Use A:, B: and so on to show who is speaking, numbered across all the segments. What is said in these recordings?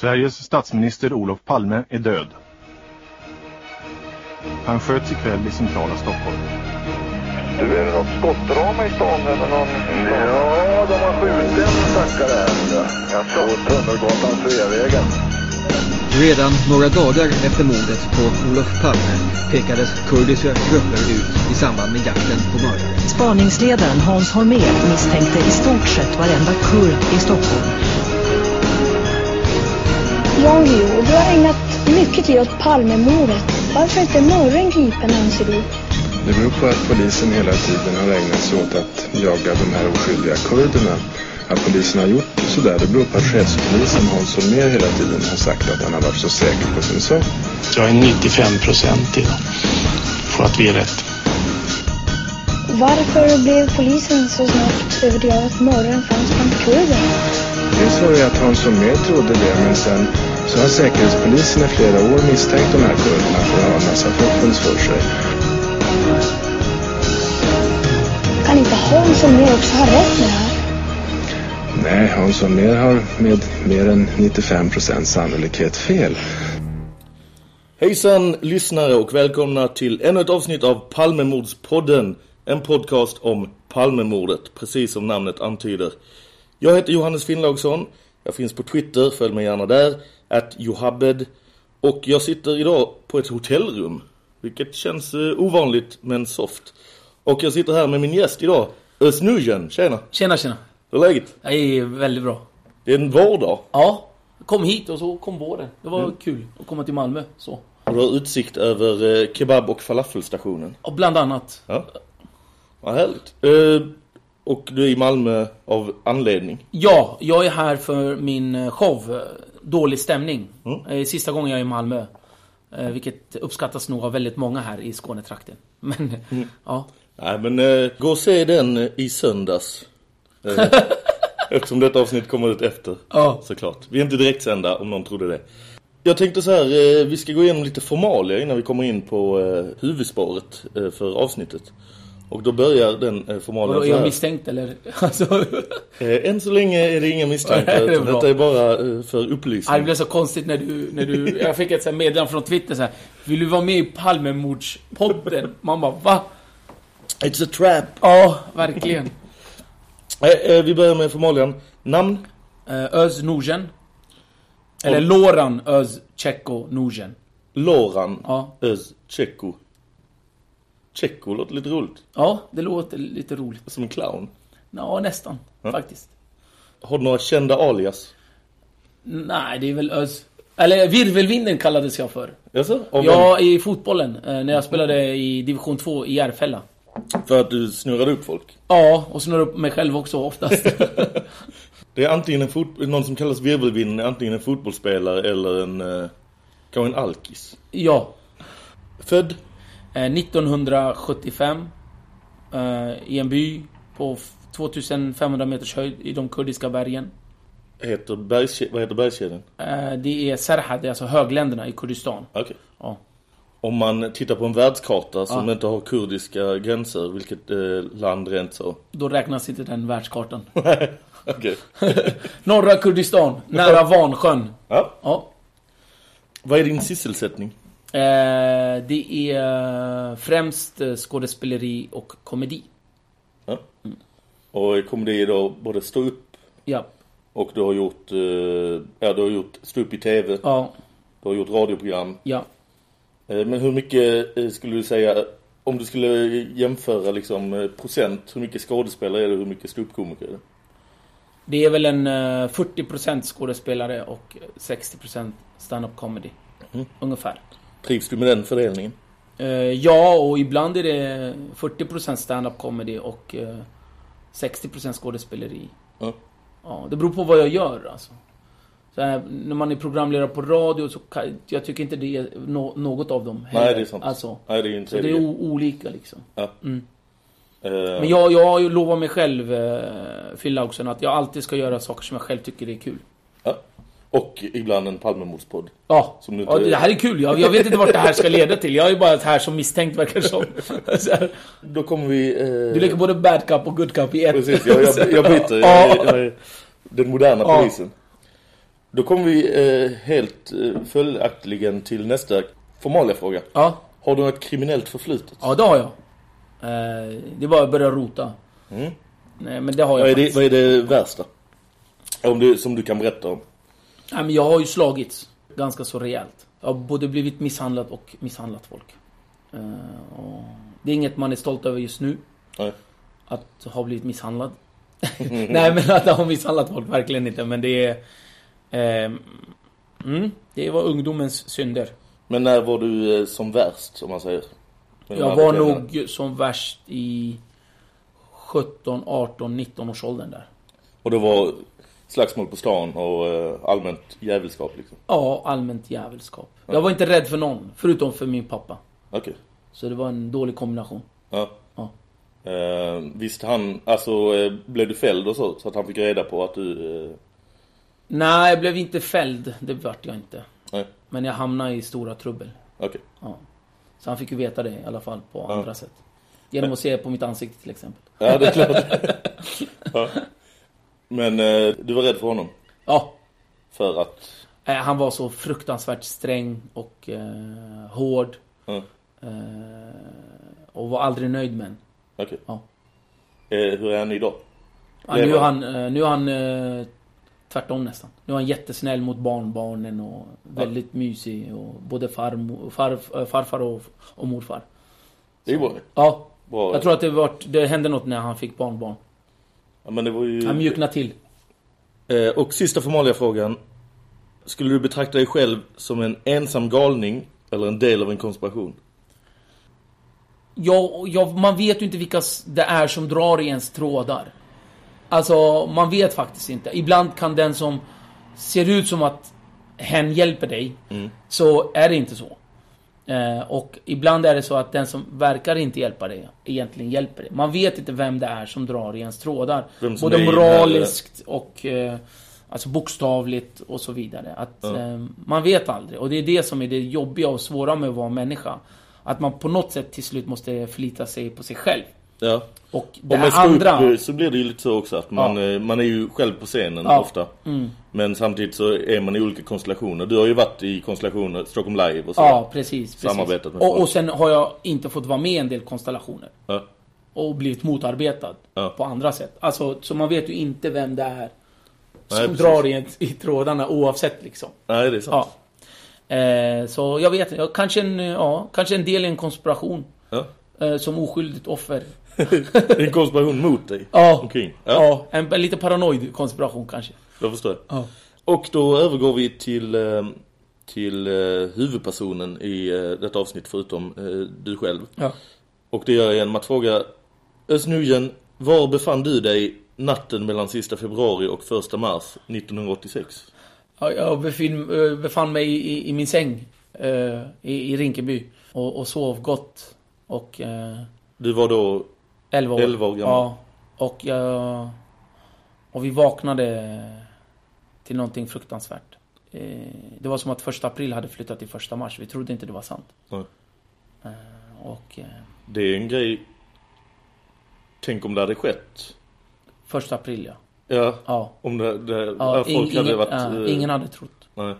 A: Sveriges statsminister Olof Palme är död. Han sköts ikväll i centrala Stockholm.
B: Du, är det något skottdrama i stan eller någon? Ja, de har skjutit en stackare här. Jaså? På Tunnelgatan, Sveavägen.
C: Redan några dagar efter mordet på Olof Palme pekades kurdiska grupper ut i samband med jakten på mördare.
D: Spaningsledaren Hans Holmér misstänkte i stort sett varenda kurd i Stockholm.
E: Jan Guillou, du har ägnat mycket tid åt Palmemordet. Varför är inte morgon gripen anser du?
F: Det beror på att polisen hela tiden har ägnat sig åt att jaga de här oskyldiga kurderna. Att polisen har gjort sådär, det beror på att chefspolisen Hans Holmér hela tiden har sagt att han har varit så säker på sin sak.
G: Jag är 95 procent idag på att vi är rätt.
E: Varför blev polisen så snabbt övertygad att morgon fanns bland kurderna?
F: Dels var det att Hans Holmér trodde det, men sen så har säkerhetspolisen i flera år misstänkt de här kurderna för att ha en massa fuffens för sig.
E: Kan inte Hans och mer också ha rätt med det här?
F: Nej, Hans Holmér har med mer än 95 procents sannolikhet fel.
H: Hejsan lyssnare och välkomna till ännu ett avsnitt av Palmemordspodden. En podcast om Palmemordet, precis som namnet antyder. Jag heter Johannes Finnlaugsson. Jag finns på Twitter, följ mig gärna där. Att Johabed. Och jag sitter idag på ett hotellrum. Vilket känns eh, ovanligt men soft. Och jag sitter här med min gäst idag. Öznujen, tjena.
I: Tjena, tjena.
H: Hur är läget?
I: Jag är väldigt bra.
H: Det är en vårdag.
I: Ja, kom hit och så kom våren. Det var
H: Mm.
I: kul att komma till Malmö. Så.
H: Och du har utsikt över eh, kebab- och falafelstationen.
I: Och bland annat.
H: Ja. Vad härligt. Eh, och du är i Malmö av anledning.
I: Ja, jag är här för min show. Dålig stämning.
H: Mm.
I: Eh, Sista gången jag är i Malmö. Eh, Vilket uppskattas nog av väldigt många här i Skånetrakten. Men,
H: Mm.
I: ja.
H: Nej, men eh, gå och se den eh, i söndags. Eh, eftersom detta avsnitt kommer ut efter.
I: Ja.
H: Såklart. Vi är inte direkt sända om någon trodde det. Jag tänkte så här, eh, vi ska gå igenom lite formalia innan vi kommer in på eh, huvudspåret för avsnittet. Och då börjar den eh, formalian
I: Vadå, är jag misstänkt eller? Alltså,
H: Eh, än så länge är det inga misstankar,
I: det är bra.
H: detta är bara eh, för
I: Ja, det
H: upplysning.
I: blev så konstigt när du, när du jag fick ett meddelande från Twitter så här. Vill du vara med i Palmemordspodden? Man bara, va?
H: It's a trap!
I: Ja, verkligen.
H: Vi börjar med formalian. Namn?
I: Öz Nujen. Eller Loran Öz Tjecko Nujen.
H: Loran
I: Ja.
H: Öz Tjecko. Tjecko låter lite roligt.
I: ja, det låter lite roligt.
H: Som en clown.
I: Ja, nästan. Faktiskt.
H: Har du några kända alias?
I: Nej, det är väl Öz... Eller Virvelvinden kallades jag för.
H: Jaså?
I: Ja, i fotbollen. eh, När jag spelade i division 2 i Järfälla.
H: För att du snurrade upp folk?
I: Ja, och snurrade upp mig själv också oftast.
H: Det är antingen en fot... någon som kallas virvelvinden, är antingen en fotbollsspelare eller en... Eh, kanske en alkis.
I: ja.
H: Född?
I: Eh, 1975. eh, I en by på f- 2500 meters höjd i de kurdiska bergen.
H: Heter bergskä... Vad heter bergskedjan?
I: Eh, Det är Serhad, det är alltså högländerna i Kurdistan.
H: Okej.
I: Ja.
H: Om man tittar på en världskarta som
I: Ja.
H: inte har kurdiska gränser, vilket eh, land rent så?
I: Då räknas inte den världskartan. Norra Kurdistan, nära Vansjön.
H: Ja.
I: Ja.
H: Vad är din sysselsättning?
I: Eh, det är främst eh, skådespeleri och komedi.
H: Ja. Och kommer det då både stå upp
I: Ja.
H: och du har gjort, eh, ja du har gjort stå upp i tv,
I: Ja.
H: du har gjort radioprogram.
I: Ja.
H: Men hur mycket skulle du säga, om du skulle jämföra liksom procent, hur mycket skådespelare är det och hur mycket ståuppkomiker är det?
I: Det är väl en eh, 40% skådespelare och 60% stand-up comedy.
H: Mm.
I: Ungefär.
H: Trivs du med den fördelningen?
I: Eh, ja, och ibland är det 40% stand-up comedy och eh, 60% skådespeleri.
H: Ja.
I: Ja, det beror på vad jag gör alltså. Så här, när man är programledare på radio så kan, jag tycker inte det är nå- något av dem heller.
H: Nej, det är sant.
I: Alltså,
H: Nej, det är inte
I: så det är olika liksom.
H: Ja.
I: Mm.
H: Eh,
I: Men jag, jag lovat mig själv, eh, Phil Lauksen, att jag alltid ska göra saker som jag själv tycker är kul.
H: ja. Och ibland en Palmemordspodd.
I: Ja,
H: Som inte-
I: ja det här är kul. Jag, jag vet inte vart det här ska leda till. Jag är bara här som misstänkt verkar som.
H: Då kommer vi... Eh,
I: Du leker både bad cup och good cup i ett.
H: Precis, jag, jag, jag byter.
I: Ja.
H: Jag, jag är den moderna
I: Ja.
H: polisen. Då kommer vi eh, helt eh, följaktligen till nästa formaliga fråga.
I: Ja.
H: Har du något kriminellt förflutet?
I: Ja, det har jag. Eh, det bara att börja rota.
H: Mm.
I: Nej, men det har jag
H: Vad är, det, vad är det värsta? Om du, som du kan berätta om?
I: Jag har ju slagits ganska så rejält. Jag har både blivit misshandlad och misshandlat folk. Eh, det är inget man är stolt över just nu.
H: Nej.
I: Att ha blivit misshandlad. Nej, men att ha misshandlat folk, verkligen inte. Men det är... Eh, mm, det var ungdomens synder.
H: Men när var du eh, som värst, om man säger?
I: Jag var nog som värst i 17, 18, 19 års åldern där.
H: Och det var slagsmål på stan och eh, allmänt jävelskap liksom?
I: Ja, allmänt jävelskap. Jag var inte rädd för någon, förutom för min pappa.
H: Okej.
I: Så det var en dålig kombination.
H: Ja.
I: Ja.
H: Eh, visst han, alltså eh, blev du fälld och så? Så att han fick reda på att du... Eh,
I: Nej, jag blev inte fälld. Det vart jag inte.
H: nej,
I: Men jag hamnade i stora trubbel.
H: okej.
I: Ja. Så han fick ju veta det i alla fall på
H: Ja.
I: andra sätt. Genom att se på mitt ansikte till exempel.
H: Ja, det är klart. ja. Men eh, du var rädd för honom?
I: Ja.
H: För att...
I: Eh, Han var så fruktansvärt sträng och eh, hård.
H: Ja,
I: Eh, och var aldrig nöjd med en.
H: okej.
I: Ja.
H: Eh, hur är han idag?
I: Ja, nu är han, eh, nu är han tvärtom nästan. Nu är han jättesnäll mot barnbarnen och väldigt mysig. Och både far, eh, farfar och, och morfar.
H: Det är bra.
I: Ja,
H: bra.
I: jag tror att det, vart, det hände något när han fick barnbarn.
H: Ja, men det var ju...
I: Han mjuknade till.
H: Eh, och sista formaliga frågan. Skulle du betrakta dig själv som en ensam galning eller en del av en konspiration?
I: Ja, ja, man vet ju inte vilka det är som drar i ens trådar. Alltså, man vet faktiskt inte. Ibland kan den som ser ut som att hen hjälper dig, så är det inte så. Eh, och ibland är det så att den som verkar inte hjälpa dig, egentligen hjälper dig. Man vet inte vem det är som drar i ens trådar. Både moraliskt och eh, alltså bokstavligt och så vidare. Att eh, Man vet aldrig. Och det är det som är det jobbiga och svåra med att vara människa. Att man på något sätt till slut måste förlita sig på sig själv.
H: Ja.
I: Och det här
H: ska
I: andra...
H: upp så blir det ju lite så också att man, eh, man är ju själv på scenen
I: Ja.
H: ofta.
I: Mm.
H: Men samtidigt så är man i olika konstellationer. Du har ju varit i konstellationer, Stockholm Live och så.
I: Ja, precis. precis.
H: Samarbetat med
I: och, och sen har jag inte fått vara med i en del konstellationer.
H: Ja.
I: Och blivit motarbetad
H: Ja.
I: på andra sätt. Alltså, så man vet ju inte vem det är som
H: Nej, precis.
I: drar i, i trådarna oavsett liksom.
H: Nej, det är sant.
I: Ja. Eh, så jag vet inte. Kanske en, ja, kanske en del i en konspiration.
H: Ja.
I: Eh, som oskyldigt offer.
H: en konspiration mot dig.
I: Ja.
H: Omkring.
I: Ja.
H: Ja,
I: en, en lite paranoid konspiration kanske.
H: Jag förstår.
I: Ja.
H: Och då övergår vi till, eh, till eh, huvudpersonen i eh, detta avsnitt förutom du själv.
I: Ja.
H: Och det gör jag genom att fråga Özz Nujen, var befann du dig natten mellan sista februari och första mars 1986?
I: Ja, Jag befin, eh, befann mig i, i min säng i, i Rinkeby och, och sov gott. Och
H: Du var då
I: 11 år.
H: 11 år gammal.
I: Ja. Och, jag, och vi vaknade till någonting fruktansvärt. Eh, det var som att första april hade flyttat till första mars. Vi trodde inte det var sant.
H: Nej.
I: Eh, och eh,
H: Det är en grej Tänk om det hade skett
I: första april ja.
H: Ja,
I: Ja.
H: om det, det
I: ja
H: folk
I: ing-
H: hade
I: ingen,
H: varit
I: ingen hade trott.
H: Nej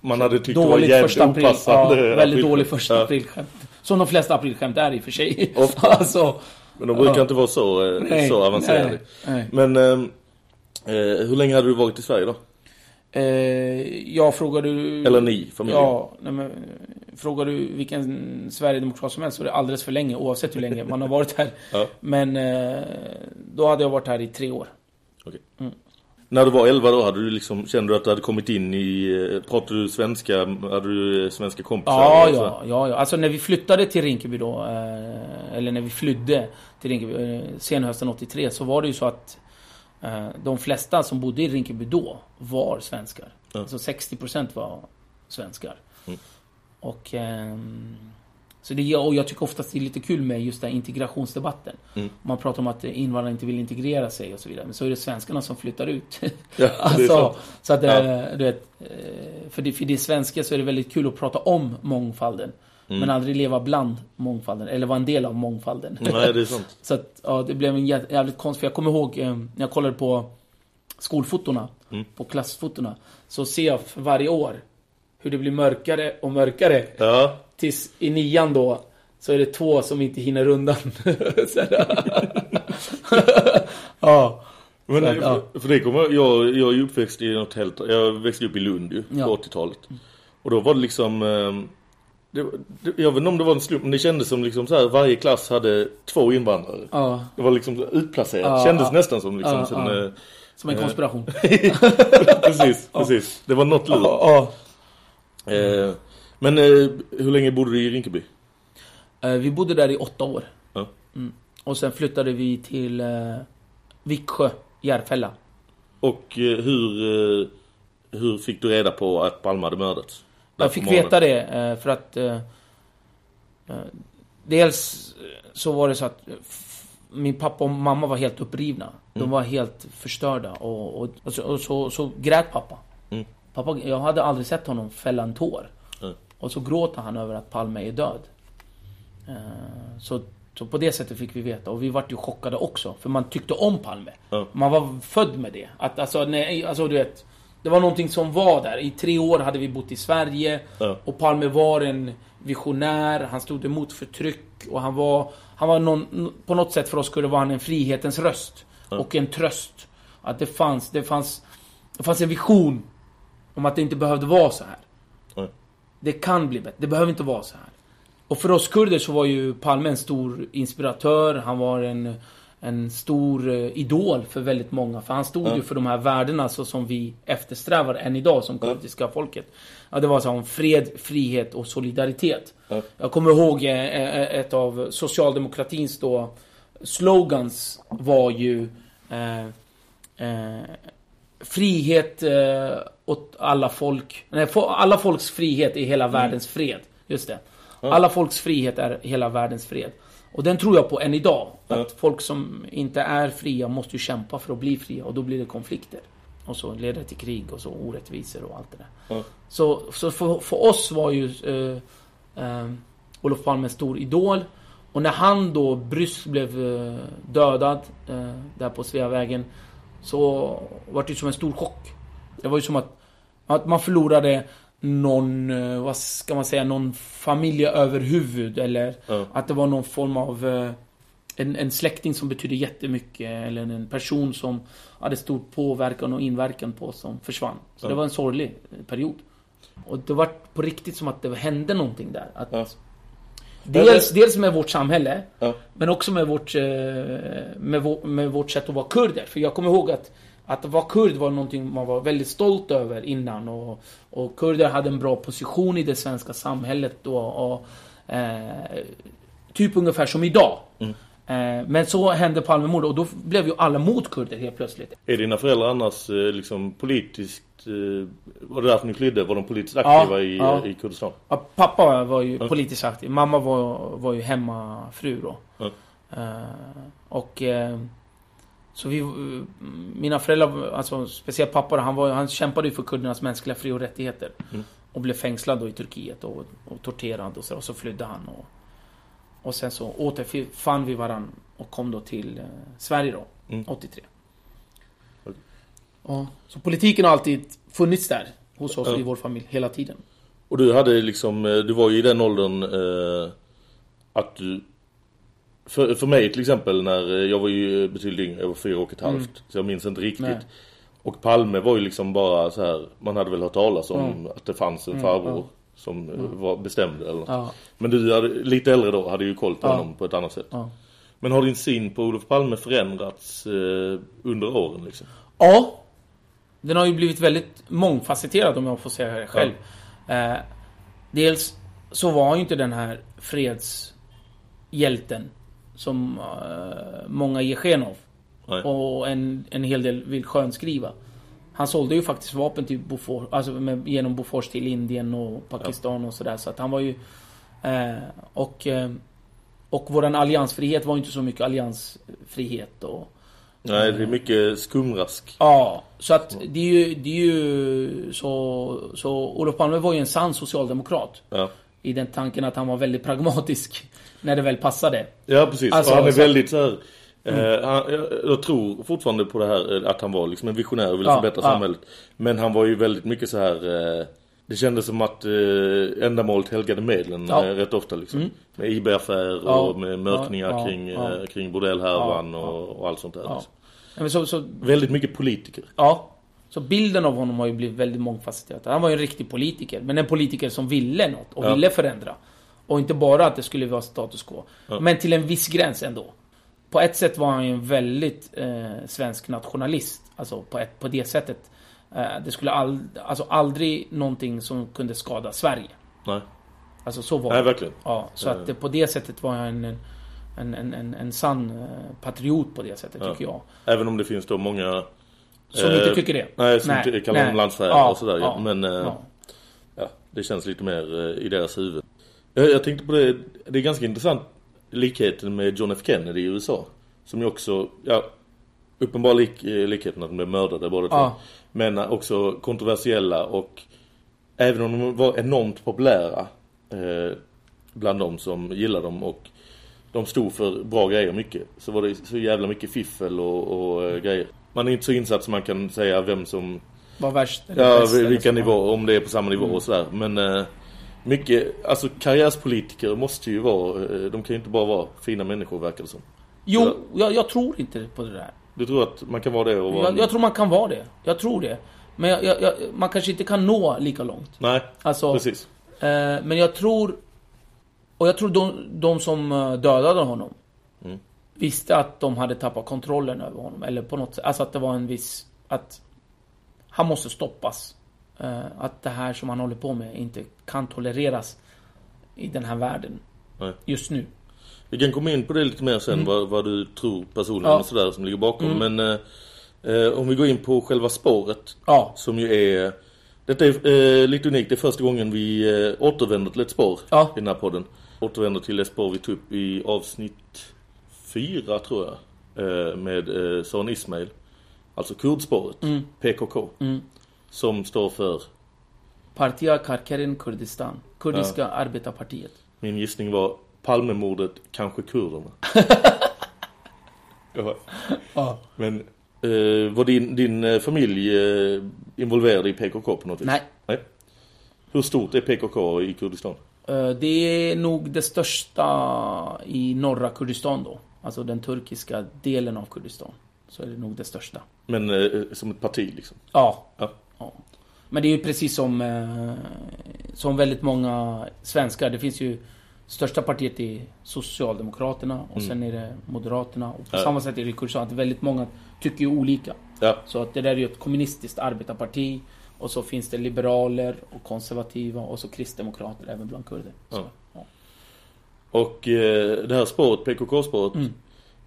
H: Man hade tyckt det var jävligt
I: april.
H: opassande
I: Ja, väldigt
H: april-
I: dålig första
H: Ja.
I: aprilskämt. Som de flesta aprilskämt är i och för sig.
H: Ofta.
I: alltså,
H: Men de brukar
I: Ja.
H: inte vara så,
I: Nej,
H: så avancerade
I: nej, nej.
H: Men eh, eh, hur länge hade du varit i Sverige då?
I: eh, jag frågar du...
H: Eller ni, familjen?
I: Ja, nej men, frågar du vilken Sverigedemokrat som helst så är det alldeles för länge oavsett hur länge man har varit här.
H: Ja.
I: Men eh, då hade jag varit här i tre år.
H: Okej.
I: Mm.
H: När du var 11 då, hade du liksom, kände du att du hade kommit in i, eh, pratade du svenska, hade du eh, svenska kompisar?
I: Ja, ja, ja, ja. Alltså när vi flyttade till Rinkeby då, eh, eller när vi flydde till Rinkeby senhösten 83 så var det ju så att de flesta som bodde i Rinkeby då var svenskar.
H: Ja.
I: Alltså 60% var svenskar.
H: Mm.
I: Och ehm, så det, och jag tycker oftast det är lite kul med just den här integrationsdebatten.
H: Mm.
I: Man pratar om att invandrare inte vill integrera sig och så vidare. Men så är det svenskarna som flyttar ut.
H: Ja,
I: alltså, så att,
H: Ja.
I: eh, du vet, eh, för det, för det svenska så är det väldigt kul att prata om mångfalden.
H: Mm.
I: Men aldrig leva bland mångfalden, eller vara en del av mångfalden.
H: Nej, det är sant.
I: så att, ja, det blev en jä- jävligt konstigt. För jag kommer ihåg eh, när jag kollade på skolfotona. på klassfotona, så ser jag för varje år hur det blir mörkare och mörkare.
H: Ja.
I: Tills i nian då, så är det två som inte hinner undan. Ja.
H: Men,
I: att, ja.
H: För det kommer, jag, jag är uppväxt i något helt, jag växte upp i Lund ju,
I: Ja.
H: på 80-talet. Och då var det liksom, ehm, det, det, jag vet inte om det var en slump, men det kändes som liksom så här, varje klass hade två invandrare.
I: Ja.
H: Det var liksom utplacerat,
I: Ja,
H: kändes
I: ja.
H: nästan som liksom, som,
I: ja.
H: eh,
I: Som en
H: eh,
I: konspiration.
H: precis, precis. Det var något lurt.
I: Ja.
H: Eh, men hur länge bodde du i Rinkeby?
I: Vi bodde där i åtta år. Mm. Och sen flyttade vi till Viksjö, Järfälla.
H: Och hur, hur fick du reda på att Palme hade mördats?
I: Jag fick veta det eh, för att eh, eh, Dels så var det så att min pappa och mamma var helt upprivna. De
H: Mm.
I: var helt förstörda och, och, och, så, och så, så grät pappa.
H: Mm.
I: Pappa, jag hade aldrig sett honom fälla en tår.
H: Mm.
I: Och så gråter han över att Palme är död. Så, så på det sättet fick vi veta. Och vi vart ju chockade också. För man tyckte om Palme. Man var född med det. Att, alltså, nej, alltså du vet. Det var någonting som var där. I tre år hade vi bott i Sverige.
H: Ja.
I: Och Palme var en visionär. Han stod emot förtryck. Och han var... Han var någon, på något sätt för oss skulle vara han en frihetens röst. Och en tröst. Att det fanns, det fanns... Det fanns en vision. Om att det inte behövde vara så här.
H: Ja.
I: Det kan bli bättre. Det behöver inte vara så här. Och för oss kurder så var ju Palme en stor inspiratör. Han var en, en stor eh, idol för väldigt många. För han stod
H: Ja.
I: ju för de här värdena så som vi eftersträvar än idag som kurdiska folket. Ja, det var så om fred, frihet och solidaritet.
H: Ja.
I: Jag kommer ihåg eh, eh, ett av socialdemokratins då slogans var ju eh, eh, frihet eh, åt alla folk. Nej, fo- alla folks frihet är hela världens fred. Just det. Alla folks frihet är hela världens fred. Och den tror jag på än idag. Att folk som inte är fria måste ju kämpa för att bli fria och då blir det konflikter. Och så leder det till krig och så orättvisor och allt det där.
H: Ja.
I: Så, så för, för oss var ju eh, eh, Olof Palme en stor idol. Och när han då bryskt blev eh, dödad eh, där på Sveavägen så var det som en stor chock. Det var ju som att, att man förlorade någon, eh, vad ska man säga, någon familjeöverhuvud eller
H: Ja.
I: att det var någon form av eh, en, en släkting som betydde jättemycket eller en person som hade stor påverkan och inverkan på som försvann. Så
H: Ja.
I: det var en sorglig eh, period. Och det var på riktigt som att det hände någonting där. Att
H: Ja.
I: dels, dels med vårt samhälle, men också med vårt, med, vår, med vårt sätt att vara kurder. För jag kommer ihåg att att vara kurd var någonting man var väldigt stolt över innan. Och, och kurder hade en bra position i det svenska samhället då. Och, eh, typ ungefär som idag.
H: Mm.
I: Eh, men så hände Palmemordet och då blev ju alla mot kurder helt plötsligt.
H: Är dina föräldrar annars eh, liksom politiskt, eh, var det därför ni flydde? Var de politiskt aktiva
I: Ja,
H: i,
I: ja.
H: i Kurdistan?
I: Ja, pappa var ju
H: Ja.
I: politiskt aktiv. Mamma var, var ju hemmafru då.
H: Ja.
I: Eh, och... Eh, så vi... Mina föräldrar, alltså speciellt pappa, han, var, han kämpade ju för kurdernas mänskliga fri och rättigheter.
H: Mm.
I: Och blev fängslad då i Turkiet och, och torterad och så, och så flydde han. Och, och sen så återfann vi varann och kom då till eh, Sverige då,
H: Mm.
I: 83.
H: Okej.
I: Ja, så politiken har alltid funnits där hos oss
H: Ja.
I: i vår familj, hela tiden.
H: Och du hade liksom, eh, du var ju i den åldern eh, att du för, för mig till exempel när eh, jag var ju betydligt yngre, jag var fyra och ett halvt.
I: Mm.
H: Så jag minns inte riktigt.
I: Nej.
H: Och Palme var ju liksom bara så här, man hade väl hört talas om
I: Mm.
H: att det fanns en
I: Mm,
H: farbror
I: ja.
H: som eh, var bestämd eller något.
I: Ja.
H: Men du hade, lite äldre då, hade ju koll på
I: Ja.
H: honom på ett annat sätt.
I: Ja.
H: Men har din syn på Olof Palme förändrats eh, under åren liksom?
I: Ja. Den har ju blivit väldigt mångfacetterad om jag får säga det själv. Eh, dels så var ju inte den här fredshjälten som eh, många ger sken av.
H: Nej.
I: Och en, en hel del vill skönskriva. Han sålde ju faktiskt vapen till Bofors, alltså med, genom Bofors till Indien och Pakistan och sådär. Så att han var ju... Eh, och, eh, och våran alliansfrihet var inte så mycket alliansfrihet och...
H: Nej, det är mycket skumrask.
I: Ja, så att det är ju, det är ju så, så Olof Palme var ju en sann socialdemokrat.
H: Ja.
I: I den tanken att han var väldigt pragmatisk när det väl passade.
H: Ja, precis.
I: Alltså,
H: han är väldigt så här Eh, han, jag, jag tror fortfarande på det här eh, att han var liksom en visionär och ville
I: Ja,
H: förbättra
I: ja.
H: samhället. Men han var ju väldigt mycket så här... Eh, det kändes som att eh, ändamålet helgade medlen
I: Ja.
H: eh, rätt ofta liksom.
I: Mm.
H: Med IB-affär och med mörkningar kring, eh, kring bordellhärvan och, och allt sånt där. Liksom.
I: Men så, så,
H: Väldigt mycket politiker.
I: ja. Så bilden av honom har ju blivit väldigt mångfacetterad. Han var ju en riktig politiker. Men en politiker som ville något och ville förändra. Och inte bara att det skulle vara status quo.
H: Ja.
I: Men till en viss gräns ändå. På ett sätt var han ju en väldigt eh, svensk nationalist. Alltså på, ett, på det sättet. Eh, det skulle ald, alltså aldrig någonting som kunde skada Sverige.
H: Nej,
I: Alltså så var
H: Nej
I: det.
H: verkligen.
I: Ja, så
H: Eh.
I: att det, på det sättet var jag en, en, en, en, en, sann eh, patriot på det sättet,
H: Ja.
I: tycker jag.
H: Även om det finns då många...
I: Som
H: eh,
I: inte tycker det.
H: Nej, som
I: Nej,
H: inte kallar honom landsförrädare och sådär. Men eh,
I: ja.
H: det känns lite mer eh, i deras huvud. Jag, jag tänkte på det, det är ganska intressant likheten med John F Kennedy i USA. Som ju också, ja, uppenbar lik, eh, likheten att de blev mördade båda två.
I: Ja.
H: Men eh, också kontroversiella och även om de var enormt populära eh, bland de som gillade dem och de stod för bra grejer mycket. Så var det så jävla mycket fiffel och, och eh, grejer. Man är inte så insatt som man kan säga vem som
I: Var värst. eller
H: Ja, vilka nivåer, om det är på samma nivå och sådär. Men eh, mycket, alltså karriärspolitiker måste ju vara, eh, de kan ju inte bara vara fina människor verkar det som.
I: Jo, jag, jag tror inte på det där.
H: Du tror att man kan vara det och vara...
I: Jag, jag tror man kan vara det. Jag tror det. Men jag, jag, jag, man kanske inte kan nå lika långt.
H: Nej,
I: Alltså,
H: precis.
I: Eh, men jag tror... Och jag tror de, de som eh, dödade honom
H: Mm.
I: visste att de hade tappat kontrollen över honom. Eller på något sätt. Alltså att det var en viss... Att han måste stoppas. Eh, att det här som han håller på med inte kan tolereras i den här världen.
H: Nej.
I: Just nu.
H: Vi kan komma in på det lite mer sen, vad, vad du tror personligen
I: Mm. Ja.
H: och sådär som ligger bakom.
I: Mm.
H: Men eh, eh, om vi går in på själva spåret,
I: Ja.
H: som ju är... Detta är eh, lite unikt, det är första gången vi eh, återvänder till ett spår
I: Ja.
H: i den här podden. Återvänder till ett spår vi tog upp i avsnitt fyra tror jag. Eh, med eh, Son Ismail. Alltså kurdspåret,
I: Mm.
H: PKK. Som står för,
I: Partia Karkerin Kurdistan. Kurdiska arbetarpartiet.
H: min gissning var Palmemordet, kanske kurderna. ja.
I: Ja.
H: Men eh, var din, din eh, familj eh, involverad i PKK på något vis?
I: Nej.
H: Nej. Hur stort är PKK i Kurdistan?
I: Eh, Det är nog det största i norra Kurdistan då. Alltså den turkiska delen av Kurdistan. Så är det nog det största.
H: Men eh, som ett parti liksom?
I: Ja.
H: Ja.
I: Ja. Men det är ju precis som, eh, som väldigt många svenskar. Det finns ju Största partiet är Socialdemokraterna och
H: Mm.
I: sen är det Moderaterna. Och på
H: Ja.
I: samma sätt är det. Att väldigt många tycker ju olika.
H: Ja.
I: Så att det där är ju ett kommunistiskt arbetarparti. Och så finns det liberaler och konservativa och så kristdemokrater även bland kurder. Så,
H: ja. Och eh, det här spåret, PKK-spåret,
I: Mm.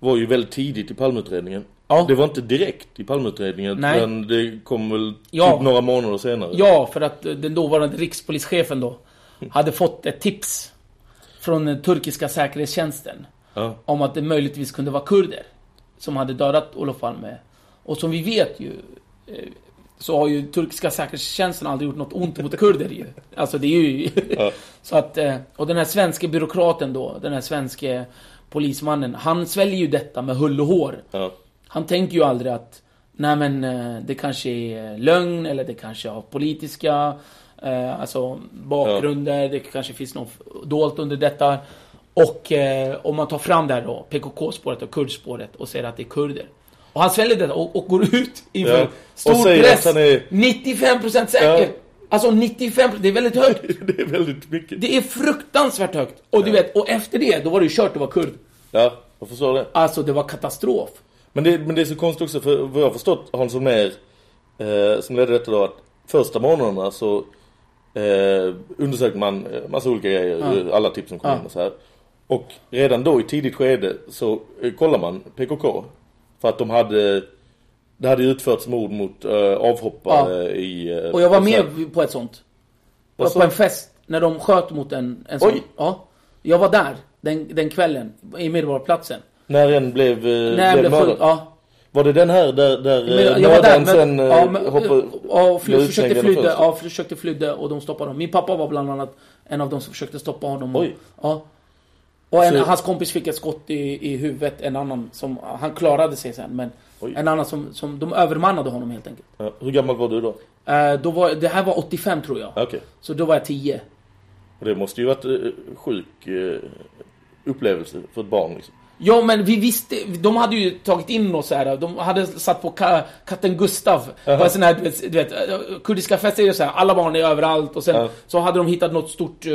H: Var ju väldigt tidigt i Palmeutredningen.
I: Ja.
H: Det var inte direkt i Palmeutredningen,
I: Nej.
H: men det kom väl
I: Ja.
H: typ några månader senare.
I: Ja, för att eh, den dåvarande rikspolischefen då hade fått ett tips från den turkiska säkerhetstjänsten
H: Ja.
I: om att det möjligtvis kunde vara kurder som hade dödat Olof Palme. Och som vi vet ju eh, så har ju turkiska säkerhetstjänsten aldrig gjort något ont mot kurder ju. Alltså det är ju...
H: Ja.
I: Så att, eh, och den här svenska byråkraten då, den här svenska polismannen, han sväljer ju detta med hull och hår.
H: Ja.
I: Han tänker ju aldrig att Nej men eh, det kanske är lögn eller det kanske har politiska eh, Alltså bakgrunder, det kanske finns något dolt under detta Och eh, om man tar fram det här då, PKK-spåret och kurdspåret och säger att det är kurder Och han sväljer detta och, och går ut inför
H: Ja.
I: stor press
H: är-
I: 95% säker!
H: Ja.
I: Alltså 95%, det är väldigt högt
H: Det är väldigt mycket.
I: Det är fruktansvärt högt! Och du vet, och efter det, då var det ju kört att vara kurd
H: Ja, jag förstår det.
I: Alltså det var katastrof
H: Men det, men det är så konstigt också, för vad jag har förstått Hans Holmér, eh, som ledde detta då, att första månaderna så eh, undersökte man eh, massa olika grejer,
I: Ja.
H: alla tips som kom
I: Ja.
H: in och så här. Och redan då i tidigt skede så eh, kollar man PKK. För att de hade, det hade utförts mord mot eh, avhoppare i... Eh,
I: Och jag var med på ett sånt.
H: Vad
I: Var på en fest när de sköt mot en, en sån.
H: Oj.
I: Ja. Jag var där den, den kvällen, i Medborgarplatsen.
H: När en blev, eh,
I: När jag
H: blev
I: blev
H: mördad.
I: ja.
H: Var det den här där, där
I: Men jag var där,
H: mördaren
I: men,
H: sen
I: ja, men,
H: hoppade...
I: ja, fly, försökte flydde, ja, försökte flydde och de stoppade honom. Min pappa var bland annat en av de som försökte stoppa honom. Och,
H: Oj.
I: Ja. Och en,
H: Så-
I: hans kompis fick ett skott i, i huvudet, en annan som, han klarade sig sen men
H: Oj.
I: en annan som, som, de övermannade honom helt enkelt.
H: Ja. Hur gammal var du då?
I: Eh, då var, det här var 85 tror jag.
H: Okej.
I: Så då var jag 10.
H: Och det måste ju varit eh, sjuk eh, upplevelse för ett barn liksom.
I: Ja men vi visste, de hade ju tagit in oss här. De hade satt på ka, katten Gustav. På en sån här, du vet, du vet, kurdiska fester är ju så här, alla barn är överallt och sen
H: Ja.
I: så hade de hittat något stort eh,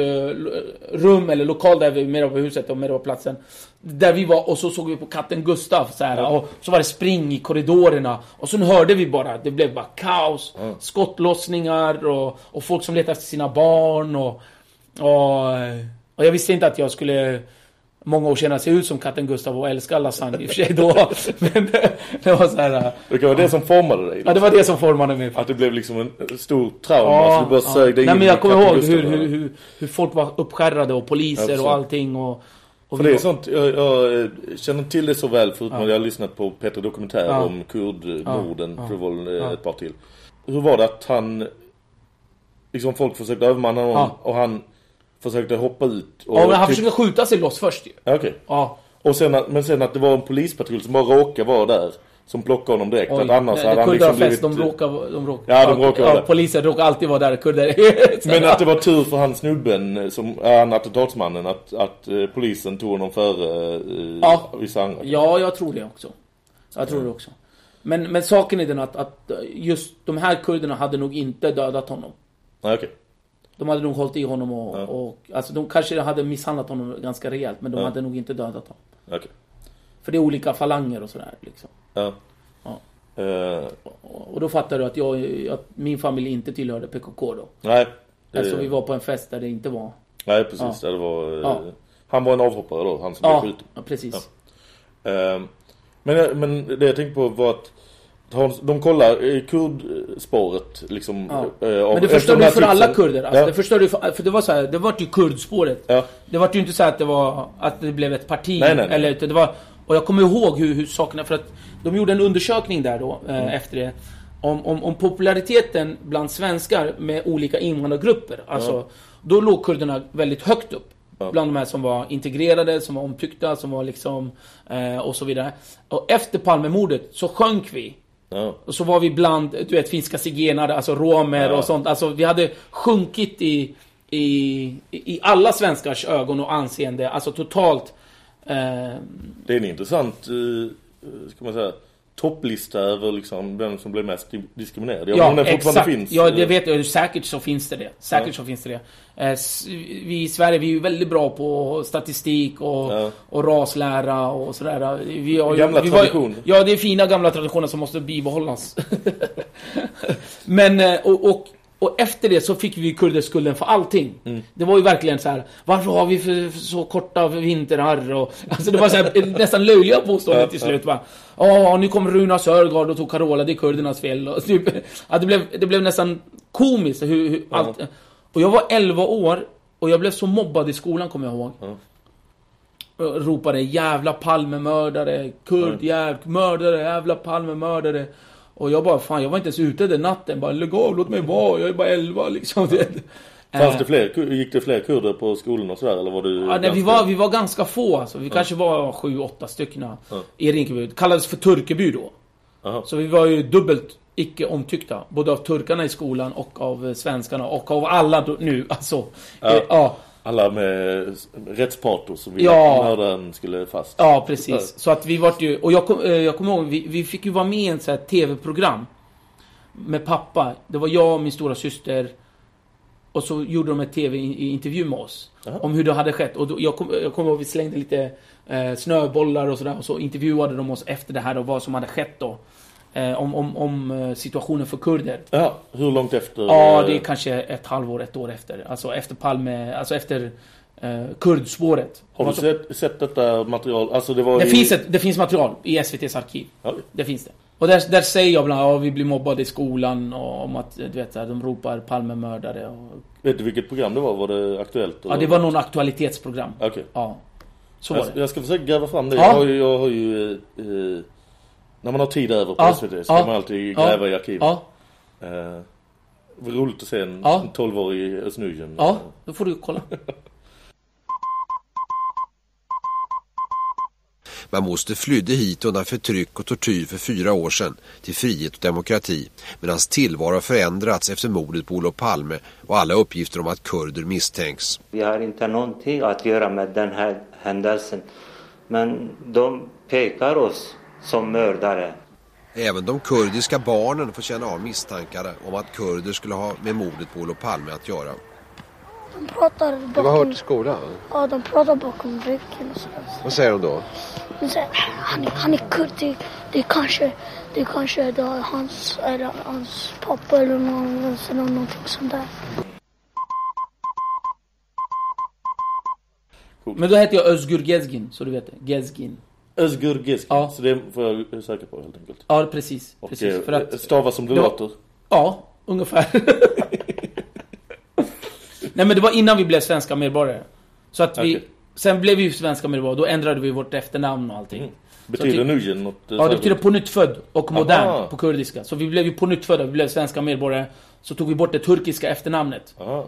I: rum eller lokal där vi, mer på huset och platsen. Där vi var och så såg vi på katten Gustav så här, och så var det spring i korridorerna och så hörde vi bara, det blev bara kaos. Skottlossningar och, och folk som letade efter sina barn och, och, och jag visste inte att jag skulle många år senare se ut som katten Gustav och älska lasagne i och för sig då. Men det, var så här.
H: Det kan vara det som formade dig.
I: Ja, det var det som formade mig.
H: Att det blev liksom en stor trauma. så du bara sög dig
I: Nej,
H: in
I: men jag kommer ihåg
H: Gustav.
I: hur, hur, hur, hur folk var uppskärrade och
H: Ja,
I: poliser
H: precis.
I: och allting och... och
H: För det är
I: var-
H: sånt, jag, jag eh, känner till det så väl förutom att jag har lyssnat på Peter Dokumentär
I: Ja.
H: om kurdmorden,
I: Ja.
H: jag var eh,
I: Ja.
H: ett par till. Hur var det att han, liksom folk försökte övermanna honom
I: Ja.
H: och han försökte hoppa ut och...
I: Ja, men han
H: typ-
I: försökte skjuta sig loss först ju.
H: Ja, Okej.
I: Ja.
H: Och sen att, men sen att det var en polispatrull som bara råkade vara där. Som plockade honom direkt.
I: Oj,
H: att annars
I: det,
H: hade han liksom
I: flest,
H: blivit...
I: de råkar... De råkar
H: Ja, de råkar vara där.
I: Poliser råkar alltid vara där, kurder
H: Men att det var tur för han snubben, eh, som han attentatsmannen, att, att eh, polisen tog honom före eh,
I: Ja.
H: vissa andra.
I: Ja, jag tror det också. Jag tror det också. Men, men saken är den att, att just de här kurderna hade nog inte dödat honom.
H: Nej, okej.
I: De hade nog hållit i honom och,
H: Ja.
I: och alltså de kanske hade misshandlat honom ganska rejält men de
H: Ja.
I: hade nog inte dödat honom.
H: Okej.
I: För det är olika falanger och sådär liksom.
H: Ja.
I: Ja.
H: Eh,
I: Och då fattar du att jag, att min familj inte tillhörde PKK då.
H: nej. det-
I: Alltså vi var på en fest där det inte var...
H: Nej, precis. Det var, eh,
I: Ja.
H: Han var en avhoppare då, han som
I: Ja,
H: blev skjuten.
I: ja precis.
H: Eh, men, jag- men det jag tänkte på var att De kollar eh, kurdspåret liksom.
I: Ja.
H: eh,
I: Men det förstörde
H: de
I: ju för
H: tipsen.
I: alla kurder. Alltså,
H: Ja.
I: Det förstörde för, för det var så här, det var ju kurdspåret.
H: Ja.
I: Det var ju inte så att det var, att det blev ett parti.
H: Nej, nej, nej.
I: Eller, det var, och jag kommer ihåg hur, hur sakerna, för att de gjorde en undersökning där då, eh,
H: Mm.
I: efter det. Om, om, om populariteten bland svenskar med olika invandrargrupper. Alltså, då låg kurderna väldigt högt upp.
H: Ja.
I: Bland de här som var integrerade, som var omtyckta, som var liksom, eh, och så vidare. Och efter Palmemordet så sjönk vi.
H: Ja.
I: Och så var vi bland, du vet, finska zigenare, alltså romer
H: Ja.
I: och sånt. Alltså vi hade sjunkit i, i, i alla svenskars ögon och anseende. Alltså totalt. Eh,
H: Det är en intressant, eh, ska man säga, topplista över liksom vem som blev mest di- diskriminerad. Jag
I: ja,
H: fortfarande
I: exakt.
H: finns.
I: Ja, det
H: eh,
I: vet jag. Säkert så finns det det. Säkert
H: Ja.
I: så finns det det. Eh, vi i Sverige, vi är ju väldigt bra på statistik och,
H: Ja.
I: och raslära och sådär. Vi har ju,
H: Gamla
I: vi var ju-
H: traditioner.
I: Ja, det är fina gamla traditioner som måste bibehållas. Men, eh, och, och, och efter det så fick vi kurder skulden för allting.
H: Mm.
I: Det var ju verkligen så här. varför har vi för, för så korta vintrar? Och, alltså det var så här, nästan löjliga påståenden till slut. Va? Ja, nu kommer Runa Sörgård och tog Carola, det är kurdernas fel. Och typ, ja, det, blev, det blev nästan komiskt hur, hur allt... Och jag var 11 år och jag blev så mobbad i skolan kommer jag ihåg. Och ropade jävla Palmemördare, kurd, jäv, mördare, jävla Palmemördare. Och jag bara, fan jag var inte ens ute den natten. Bara lägg av, låt mig vara, jag är bara 11 liksom.
H: Fanns
I: Eh,
H: det fler, gick det fler kurder på skolan och sådär eller var du
I: Ja, nej, vi,
H: ganska-
I: var, vi var ganska få alltså. Vi kanske var sju, åtta stycken i Rinkeby. Det kallades för Turkeby då.
H: Jaha.
I: Så vi var ju dubbelt icke omtyckta. Både av turkarna i skolan och av eh, svenskarna och av alla nu. Alltså,
H: Ja.
I: eh, ja.
H: Alla med rättspatos som ville
I: Ja.
H: att mördaren skulle fast.
I: Ja, precis. Så att vi vart ju... Och jag, kom, eh, jag kommer ihåg, vi, vi fick ju vara med i en sån här TV-program. Med pappa. Det var jag och min stora syster. Och så gjorde de ett TV-intervju med oss.
H: Jaha.
I: Om hur det hade skett. Och då, jag kommer jag kommer ihåg, vi slängde lite eh, snöbollar och sådär. Och så intervjuade de oss efter det här och vad som hade skett då. Eh, om om, om eh, situationen för kurder.
H: Ja, hur långt efter?
I: Ja,
H: eh,
I: det är kanske ett halvår, ett år efter. Alltså efter Palme... Alltså efter eh, kurdspåret.
H: Har du
I: som-
H: sett, sett detta material? Alltså det var
I: det,
H: i...
I: finns ett, det finns material i SVTs arkiv.
H: Ja,
I: Det finns det. Och där, där säger jag bland annat att vi blir mobbade i skolan och om att du vet, de ropar Palmemördare och...
H: Vet du vilket program det var? Var det Aktuellt?
I: Ja, det var någon aktualitetsprogram.
H: Okej.
I: Ja. Så var
H: Jag,
I: det.
H: jag ska försöka gräva fram det.
I: Ja.
H: Jag har ju, jag har ju eh, när man har tid över på
I: Ja.
H: SVT så
I: Ja.
H: man alltid gräva i arkivet.
I: Ja.
H: Eh, roligt att se en,
I: Ja.
H: en 12-årig Özz Nujen.
I: Ja, då får du kolla.
J: Mamouste flydde hit undan förtryck och tortyr för fyra år sedan till frihet och demokrati. Men hans tillvaro förändrats efter mordet på Olof Palme och alla uppgifter om att kurder misstänks.
K: Vi har inte någonting att göra med den här händelsen. Men de pekar oss som mördare.
J: Även de kurdiska barnen får känna av misstankar om att kurder skulle ha med mordet på Olof Palme att göra.
E: De pratar bakom...
J: Du har hört i skolan?
E: Ja, de pratar bakom ryggen och.
J: Vad säger de då?
E: De säger han är, han är kurd. Det, det är kanske, det är kanske hans, eller hans pappa eller någon, eller någonting sånt där.
I: Men då heter jag Özgur Gezgin, så du vet det. Gezgin.
H: Gezgin,
I: Ja.
H: så det får jag säker på helt enkelt.
I: Ja, precis.
H: Och
I: precis.
H: eh,
I: För att,
H: stava som det
I: var-
H: låter.
I: Ja, ungefär. Nej men det var innan vi blev svenska medborgare. Så att vi...
H: Okej.
I: Sen blev vi svenska medborgare, då ändrade vi vårt efternamn och allting.
H: Mm. Betyder Nujen något? eh,
I: Ja, det betyder på nytt född och modern
H: Aha.
I: på kurdiska. Så vi blev ju på nytt födda, vi blev svenska medborgare. Så tog vi bort det turkiska efternamnet.
H: Aha.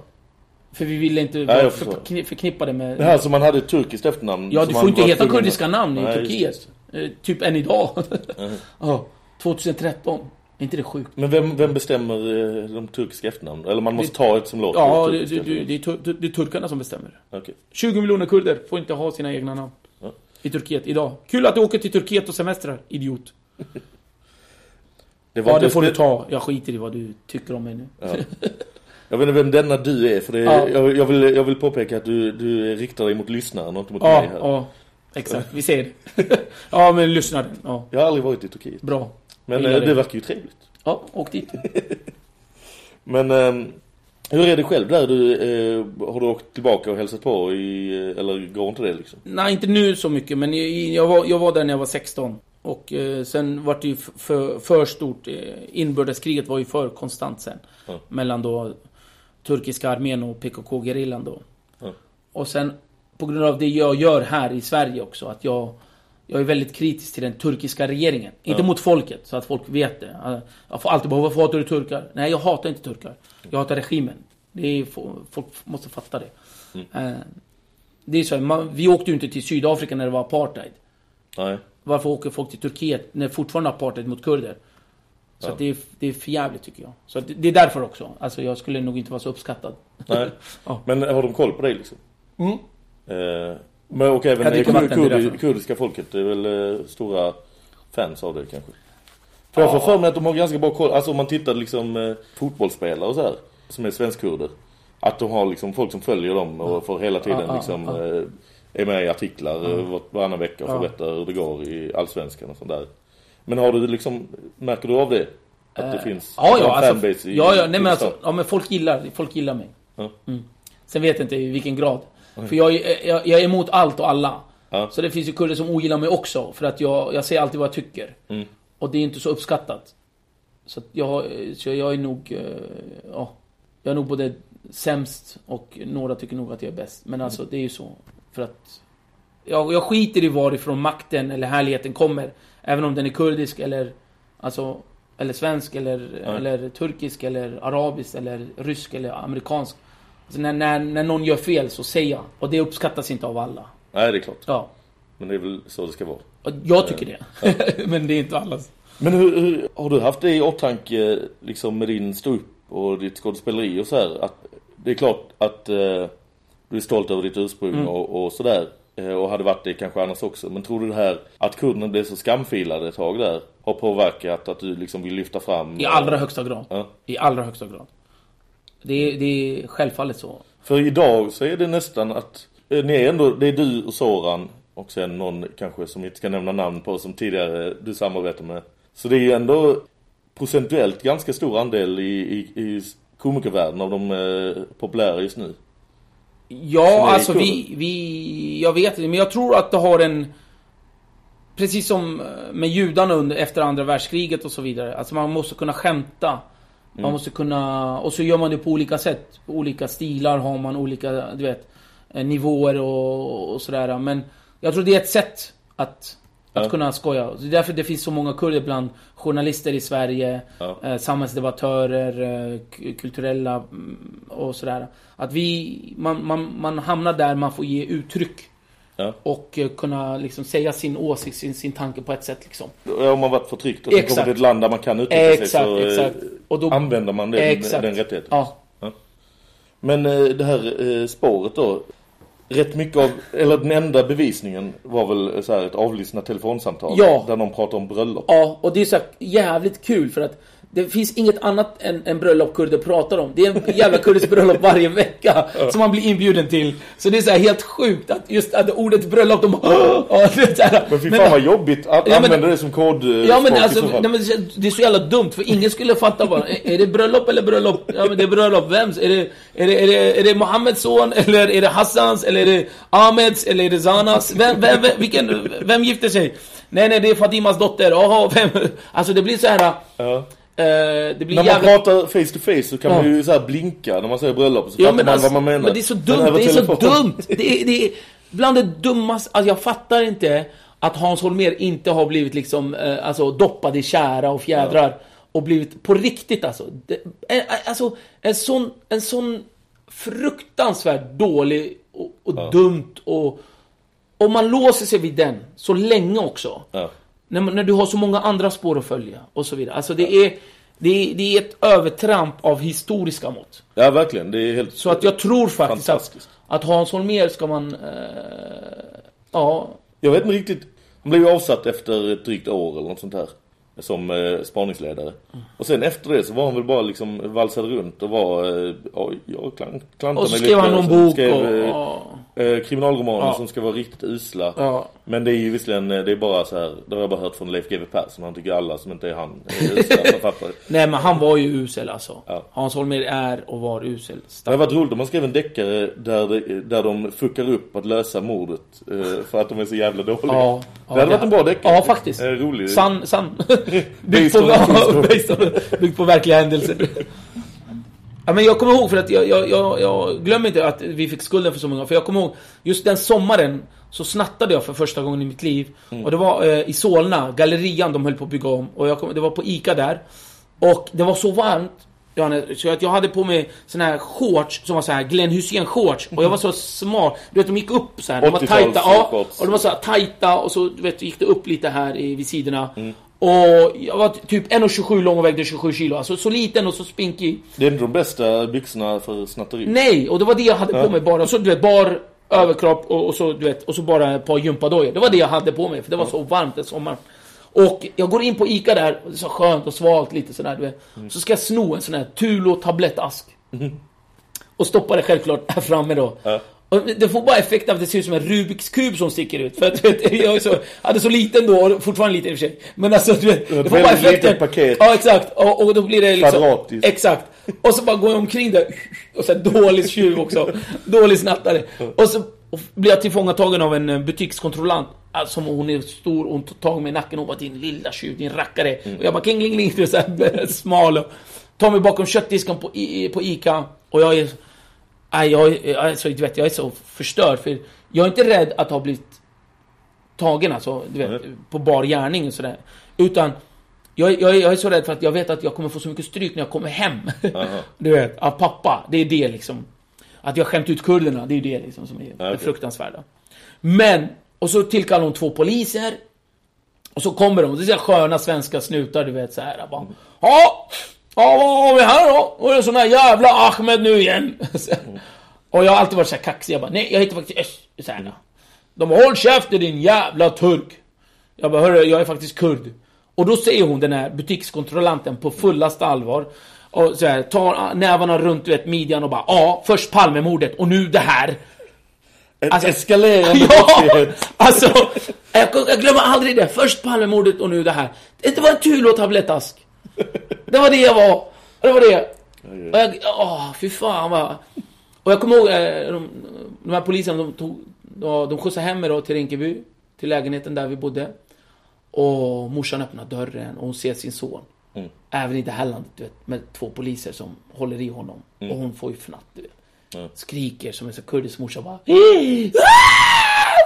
I: För vi ville inte
H: Ja,
I: vara
H: jag
I: för,
H: förstår.
I: förkni- förknippade det med...
H: Det här som man hade ett turkiskt efternamn.
I: Ja, du får inte heta kurdiska namn i
H: Nej,
I: Turkiet. Eh, typ än idag. Ja, 2013. Är inte det sjukt?
H: Men vem, vem bestämmer eh, de turkiska efternamnen? Eller man måste ta ett som låter
I: Ja, det, det, det, det, är tur- det är turkarna som bestämmer.
H: Okej.
I: 20 miljoner kurder får inte ha sina egna namn.
H: Ja.
I: I Turkiet idag. Kul att du åker till Turkiet och semestrar, idiot.
H: Det var
I: Ja, det får du ta. Jag skiter i vad du tycker om mig nu.
H: Ja. Jag vet inte vem denna du är, för det,
I: Ja.
H: jag, jag, vill, jag vill påpeka att du, du riktar dig mot lyssnaren och inte mot
I: Ja,
H: mig här.
I: ja. Exakt, vi ser det. ja, men lyssna. Ja,
H: Jag har aldrig varit i Turkiet.
I: bra.
H: Men eh, det
I: det.
H: verkar ju trevligt.
I: Ja, åk dit.
H: Men ehm, hur är det själv där? Du, eh, har du åkt tillbaka och hälsat på i, eller går inte det liksom?
I: Nej, inte nu så mycket, men jag, jag, var, jag var där när jag var 16. Och eh, sen var det ju för, för stort. Eh, inbördeskriget var ju för konstant sen.
H: Ja.
I: Mellan då turkiska armén och PKK-gerillan då.
H: Ja.
I: Och sen på grund av det jag gör här i Sverige också, att jag jag är väldigt kritisk till den turkiska regeringen. Inte mot folket, så att folk vet det. Jag får alltid bara, varför hatar du turkar? Nej, jag hatar inte turkar. Jag hatar regimen. Det är, folk måste fatta det.
H: Mm.
I: Eh, Det är så här, man, vi åkte ju inte till Sydafrika när det var apartheid.
H: Nej.
I: Varför åker folk till Turkiet när det fortfarande är apartheid mot kurder? Så
H: Ja.
I: det, är, det är för jävligt tycker jag. Så det, det är därför också. Alltså jag skulle nog inte vara så uppskattad.
H: Nej.
I: Ja.
H: Men har de koll på dig liksom?
I: Mm.
H: Eh, men och även det
I: det
H: kurdi,
I: därför.
H: kurdiska folket är väl eh, stora fans av det kanske? För jag får för mig att de har ganska bra koll, alltså om man tittar liksom eh, fotbollsspelare och så här som är svenskkurder. Att de har liksom folk som följer dem och får hela tiden liksom eh, är med i artiklar var- varannan vecka och får berätta hur det går i Allsvenskan och sånt där. Men har du liksom, märker du av det? Att det
I: Eh,
H: finns
I: Ja, ja, alltså,
H: fanbase i
I: ja, ja, nej men alltså, ja men folk gillar, folk gillar mig.
H: Ja.
I: Mm. Sen vet jag inte i vilken grad.
H: Okej.
I: För jag, är- jag, jag är emot allt och alla.
H: Ja.
I: Så det finns ju kurder som ogillar mig också. För att jag, jag säger alltid vad jag tycker.
H: Mm.
I: Och det är inte så uppskattat. Så att jag, så jag är nog, eh, ja. Jag är nog både sämst och några tycker nog att jag är bäst. Men alltså det är ju så. För att jag, jag skiter i varifrån makten eller härligheten kommer. Även om den är kurdisk eller Alltså Eller svensk eller,
H: Ja.
I: eller turkisk eller arabisk eller rysk eller amerikansk. Alltså när, när, när någon gör fel så säger jag. Och det uppskattas inte av alla.
H: Nej, det är klart.
I: Ja.
H: Men det är väl så det ska vara.
I: Jag tycker det. Men det är inte allas.
H: Men hur, hur, har du haft det i åtanke liksom med din ståupp och ditt skådespeleri och så här? Att det är klart att eh, du är stolt över ditt ursprung
I: Mm.
H: och, och sådär. Eh, och hade varit det kanske annars också. Men tror du det här att kurderna blev så skamfilade ett tag där har påverkat att du liksom vill lyfta fram?
I: I allra högsta grad.
H: Ja.
I: I allra högsta grad. Det är, det är självfallet så.
H: För idag så är det nästan att eh, ni är ändå, det är du och Soran och sen någon kanske som inte ska nämna namn på som tidigare du samarbetar med. Så det är ju ändå procentuellt ganska stor andel i, i, i komikervärlden av de eh, populära just nu.
I: Ja, alltså vi, vi... Jag vet inte, men jag tror att det har en... Precis som eh, med judarna under, efter andra världskriget och så vidare. Alltså man måste kunna skämta. Man
H: Mm.
I: måste kunna... Och så gör man det på olika sätt. Olika stilar har man, olika, du vet, eh, nivåer och, och sådär. Men jag tror det är ett sätt att, att
H: Ja.
I: kunna skoja. Det är därför det finns så många kurder bland journalister i Sverige.
H: Ja.
I: Eh, samhällsdebattörer, eh, kulturella mm, och sådär. Att vi, man, man, man hamnar där man får ge uttryck.
H: Ja.
I: Och eh, kunna liksom säga sin åsikt, sin, sin tanke på ett sätt liksom.
H: Om man varit förtryckt och så kommer till ett land där man kan uttrycka sig
I: Exakt,
H: så eh,
I: exakt. Och då-
H: använder man den,
I: Exakt.
H: den rättigheten.
I: Ja.
H: Men det här spåret då. Rätt mycket av, eller den enda bevisningen var väl så här ett avlyssnat telefonsamtal.
I: Ja.
H: Där någon pratar om bröllop.
I: Ja, och det är så jävligt kul för att det finns inget annat än, än bröllop kurder pratar om. Det är en jävla kurdisk bröllop varje vecka som man blir inbjuden till. Så det är så här helt sjukt att just att ordet bröllop, de bara
H: Men fy fan vad jobbigt att
I: Ja,
H: använda det som kod
I: Ja men alltså, nej, men det är så jävla dumt för ingen skulle fatta bara, är det bröllop eller bröllop? Ja men det är bröllop, vems? Är det, är det, är det, är det Mohammeds son? Eller är det Hassans? Eller är det Ahmeds? Eller är det Zanas? Vem, vem, vem, vilken, vem gifter sig? Nej nej det är Fatimas dotter, jaha vem? Alltså det blir så här.
H: Ja.
I: Eh, det blir
H: När man
I: jävligt...
H: pratar face to face så kan
I: Ja.
H: man ju så här blinka när man säger bröllop. Så
I: Ja
H: fattar
I: men,
H: man
I: alltså,
H: vad man menar.
I: men det är så dumt, det är så dumt! Det är, det är bland det dummaste, alltså jag fattar inte att Hans Holmér inte har blivit liksom, eh, alltså doppad i kära och fjädrar. Och blivit på riktigt alltså. Det, eh, alltså en sån, en sån fruktansvärt dålig och, och dumt och... Och man låser sig vid den så länge också.
H: Ja.
I: När, när du har så många andra spår att följa och så vidare. Alltså det är... Det är, det är ett övertramp av historiska mått.
H: Ja verkligen, det är helt
I: Så att jag tror faktiskt att, att Hans Holmér ska man... Eh, ja.
H: Jag vet inte riktigt. Han blev ju avsatt efter ett drygt år eller något sånt här. Som eh, spaningsledare. Och sen efter det så var han väl bara liksom valsade runt och var... Eh, oj, jag klant, klantade
I: Och så skrev han någon bok
H: skrev,
I: och-
H: eh,
I: ja.
H: eh, kriminalromaner
I: Ja.
H: som ska vara riktigt usla.
I: Ja.
H: Men det är ju visserligen, eh, det är bara så här, det har jag bara hört från Leif GW Persson. Han tycker alla som inte är han är.
I: Nej men han var ju usel alltså.
H: Ja.
I: Hans Holmér är och var usel.
H: Det hade varit roligt om man skrev en deckare där, det, där de fuckar upp att lösa mordet. Eh, för att de är så jävla dåliga.
I: Ja, ja,
H: det hade
I: det-
H: varit en bra deckare.
I: Ja, faktiskt.
H: Eh, rolig.
I: Sann, sann. Byggt på, byggt på verkliga händelser. Ja, men jag kommer ihåg för att jag, jag, jag, jag glömmer inte att vi fick skulden för så många. För jag kommer ihåg, just den sommaren så snattade jag för första gången i mitt liv.
H: Mm.
I: Och det var eh, i Solna, gallerian de höll på att bygga om. Och jag kom, det var på ICA där. Och det var så varmt. Johannes, Så att jag hade på mig såna här shorts som var så här Glenn Hysén shorts och jag var så smal. Du vet de gick upp så här. De var
H: 80-tals
I: tajta. Ja, och de var så här tajta och så du vet, gick det upp lite här i, vid sidorna.
H: Mm.
I: Och jag var typ 1,27 lång och vägde 27 kilo. Alltså så liten och så spinkig.
H: Det är inte de bästa byxorna för snatteri.
I: Nej, och det var det jag hade
H: Ja.
I: på mig bara. Och så du vet, bar överkropp och, och så du vet, och så bara ett par gympadojor. Det var det jag hade på mig för det var så varmt en sommar. Och jag går in på ICA där, och det är så skönt och svalt lite sådär du vet. Så ska jag sno en sån här Tulo tablettask. Och stoppa det självklart här framme då. Och det får bara effekt av att det ser ut som en Rubiks kub som sticker ut. För att vet, jag är så, hade så liten då, och fortfarande liten i och för sig. Men alltså du vet, det får bara effekten.
H: paket.
I: Ja exakt, och, och då blir det liksom...
H: Kvadratiskt.
I: Exakt. Och så bara går jag omkring där. Och så här dålig tjuv också. Dålig snattare. Och så och blir jag tillfångatagen av en eh, butikskontrollant. Alltså hon är stor och hon tar tag i mig i nacken och bara din lilla tjuv, din rackare. Och jag bara kling, kling, kling. Så här, smal och tar mig bakom köttdisken på, I- på ICA. Och jag är... Nej, jag, alltså, du vet, jag är så förstörd. För jag är inte rädd att ha blivit tagen alltså, du vet, på bar gärning och sådär. Utan jag, jag, jag är så rädd för att jag vet att jag kommer få så mycket stryk när jag kommer hem. du vet, av pappa. Det är det liksom. Att jag skämt ut kurderna, det är ju det liksom som är det
H: okej.
I: fruktansvärda. Men, och så tillkallar hon två poliser. Och så kommer de, det är så sköna svenska snutar du vet så här. Bara, ja, ja vad har vi här då? Och det är sån här jävla Ahmed nu igen. Här. Och jag har alltid varit så här kaxig. Jag bara, nej jag heter faktiskt Öst. Så här, De bara, håll käften din jävla turk. Jag bara, hörru, jag är faktiskt kurd. Och då säger hon den här butikskontrollanten på fullaste allvar. Och så här, tar nävarna runt du vet, midjan och bara, ja, först Palmemordet och nu det här.
H: Ett eskalerande
I: ja, alltså, jag, jag glömmer aldrig det. Först Palmemordet och nu det här. Det var en Tulo-tablettask. Det var det jag var. Det var det. Och jag, åh, fy fan vad... Och jag kommer ihåg, eh, de, de här poliserna, de, tog, de, de skjutsade hem mig då till Rinkeby. Till lägenheten där vi bodde. Och morsan öppnar dörren och hon ser sin son.
H: Mm.
I: Även i det här landet, du vet, med två poliser som håller i honom.
H: Mm.
I: Och hon får ju fnatt, du vet.
H: Ja.
I: Skriker som en sån kurdisk morsa bara. "Ah,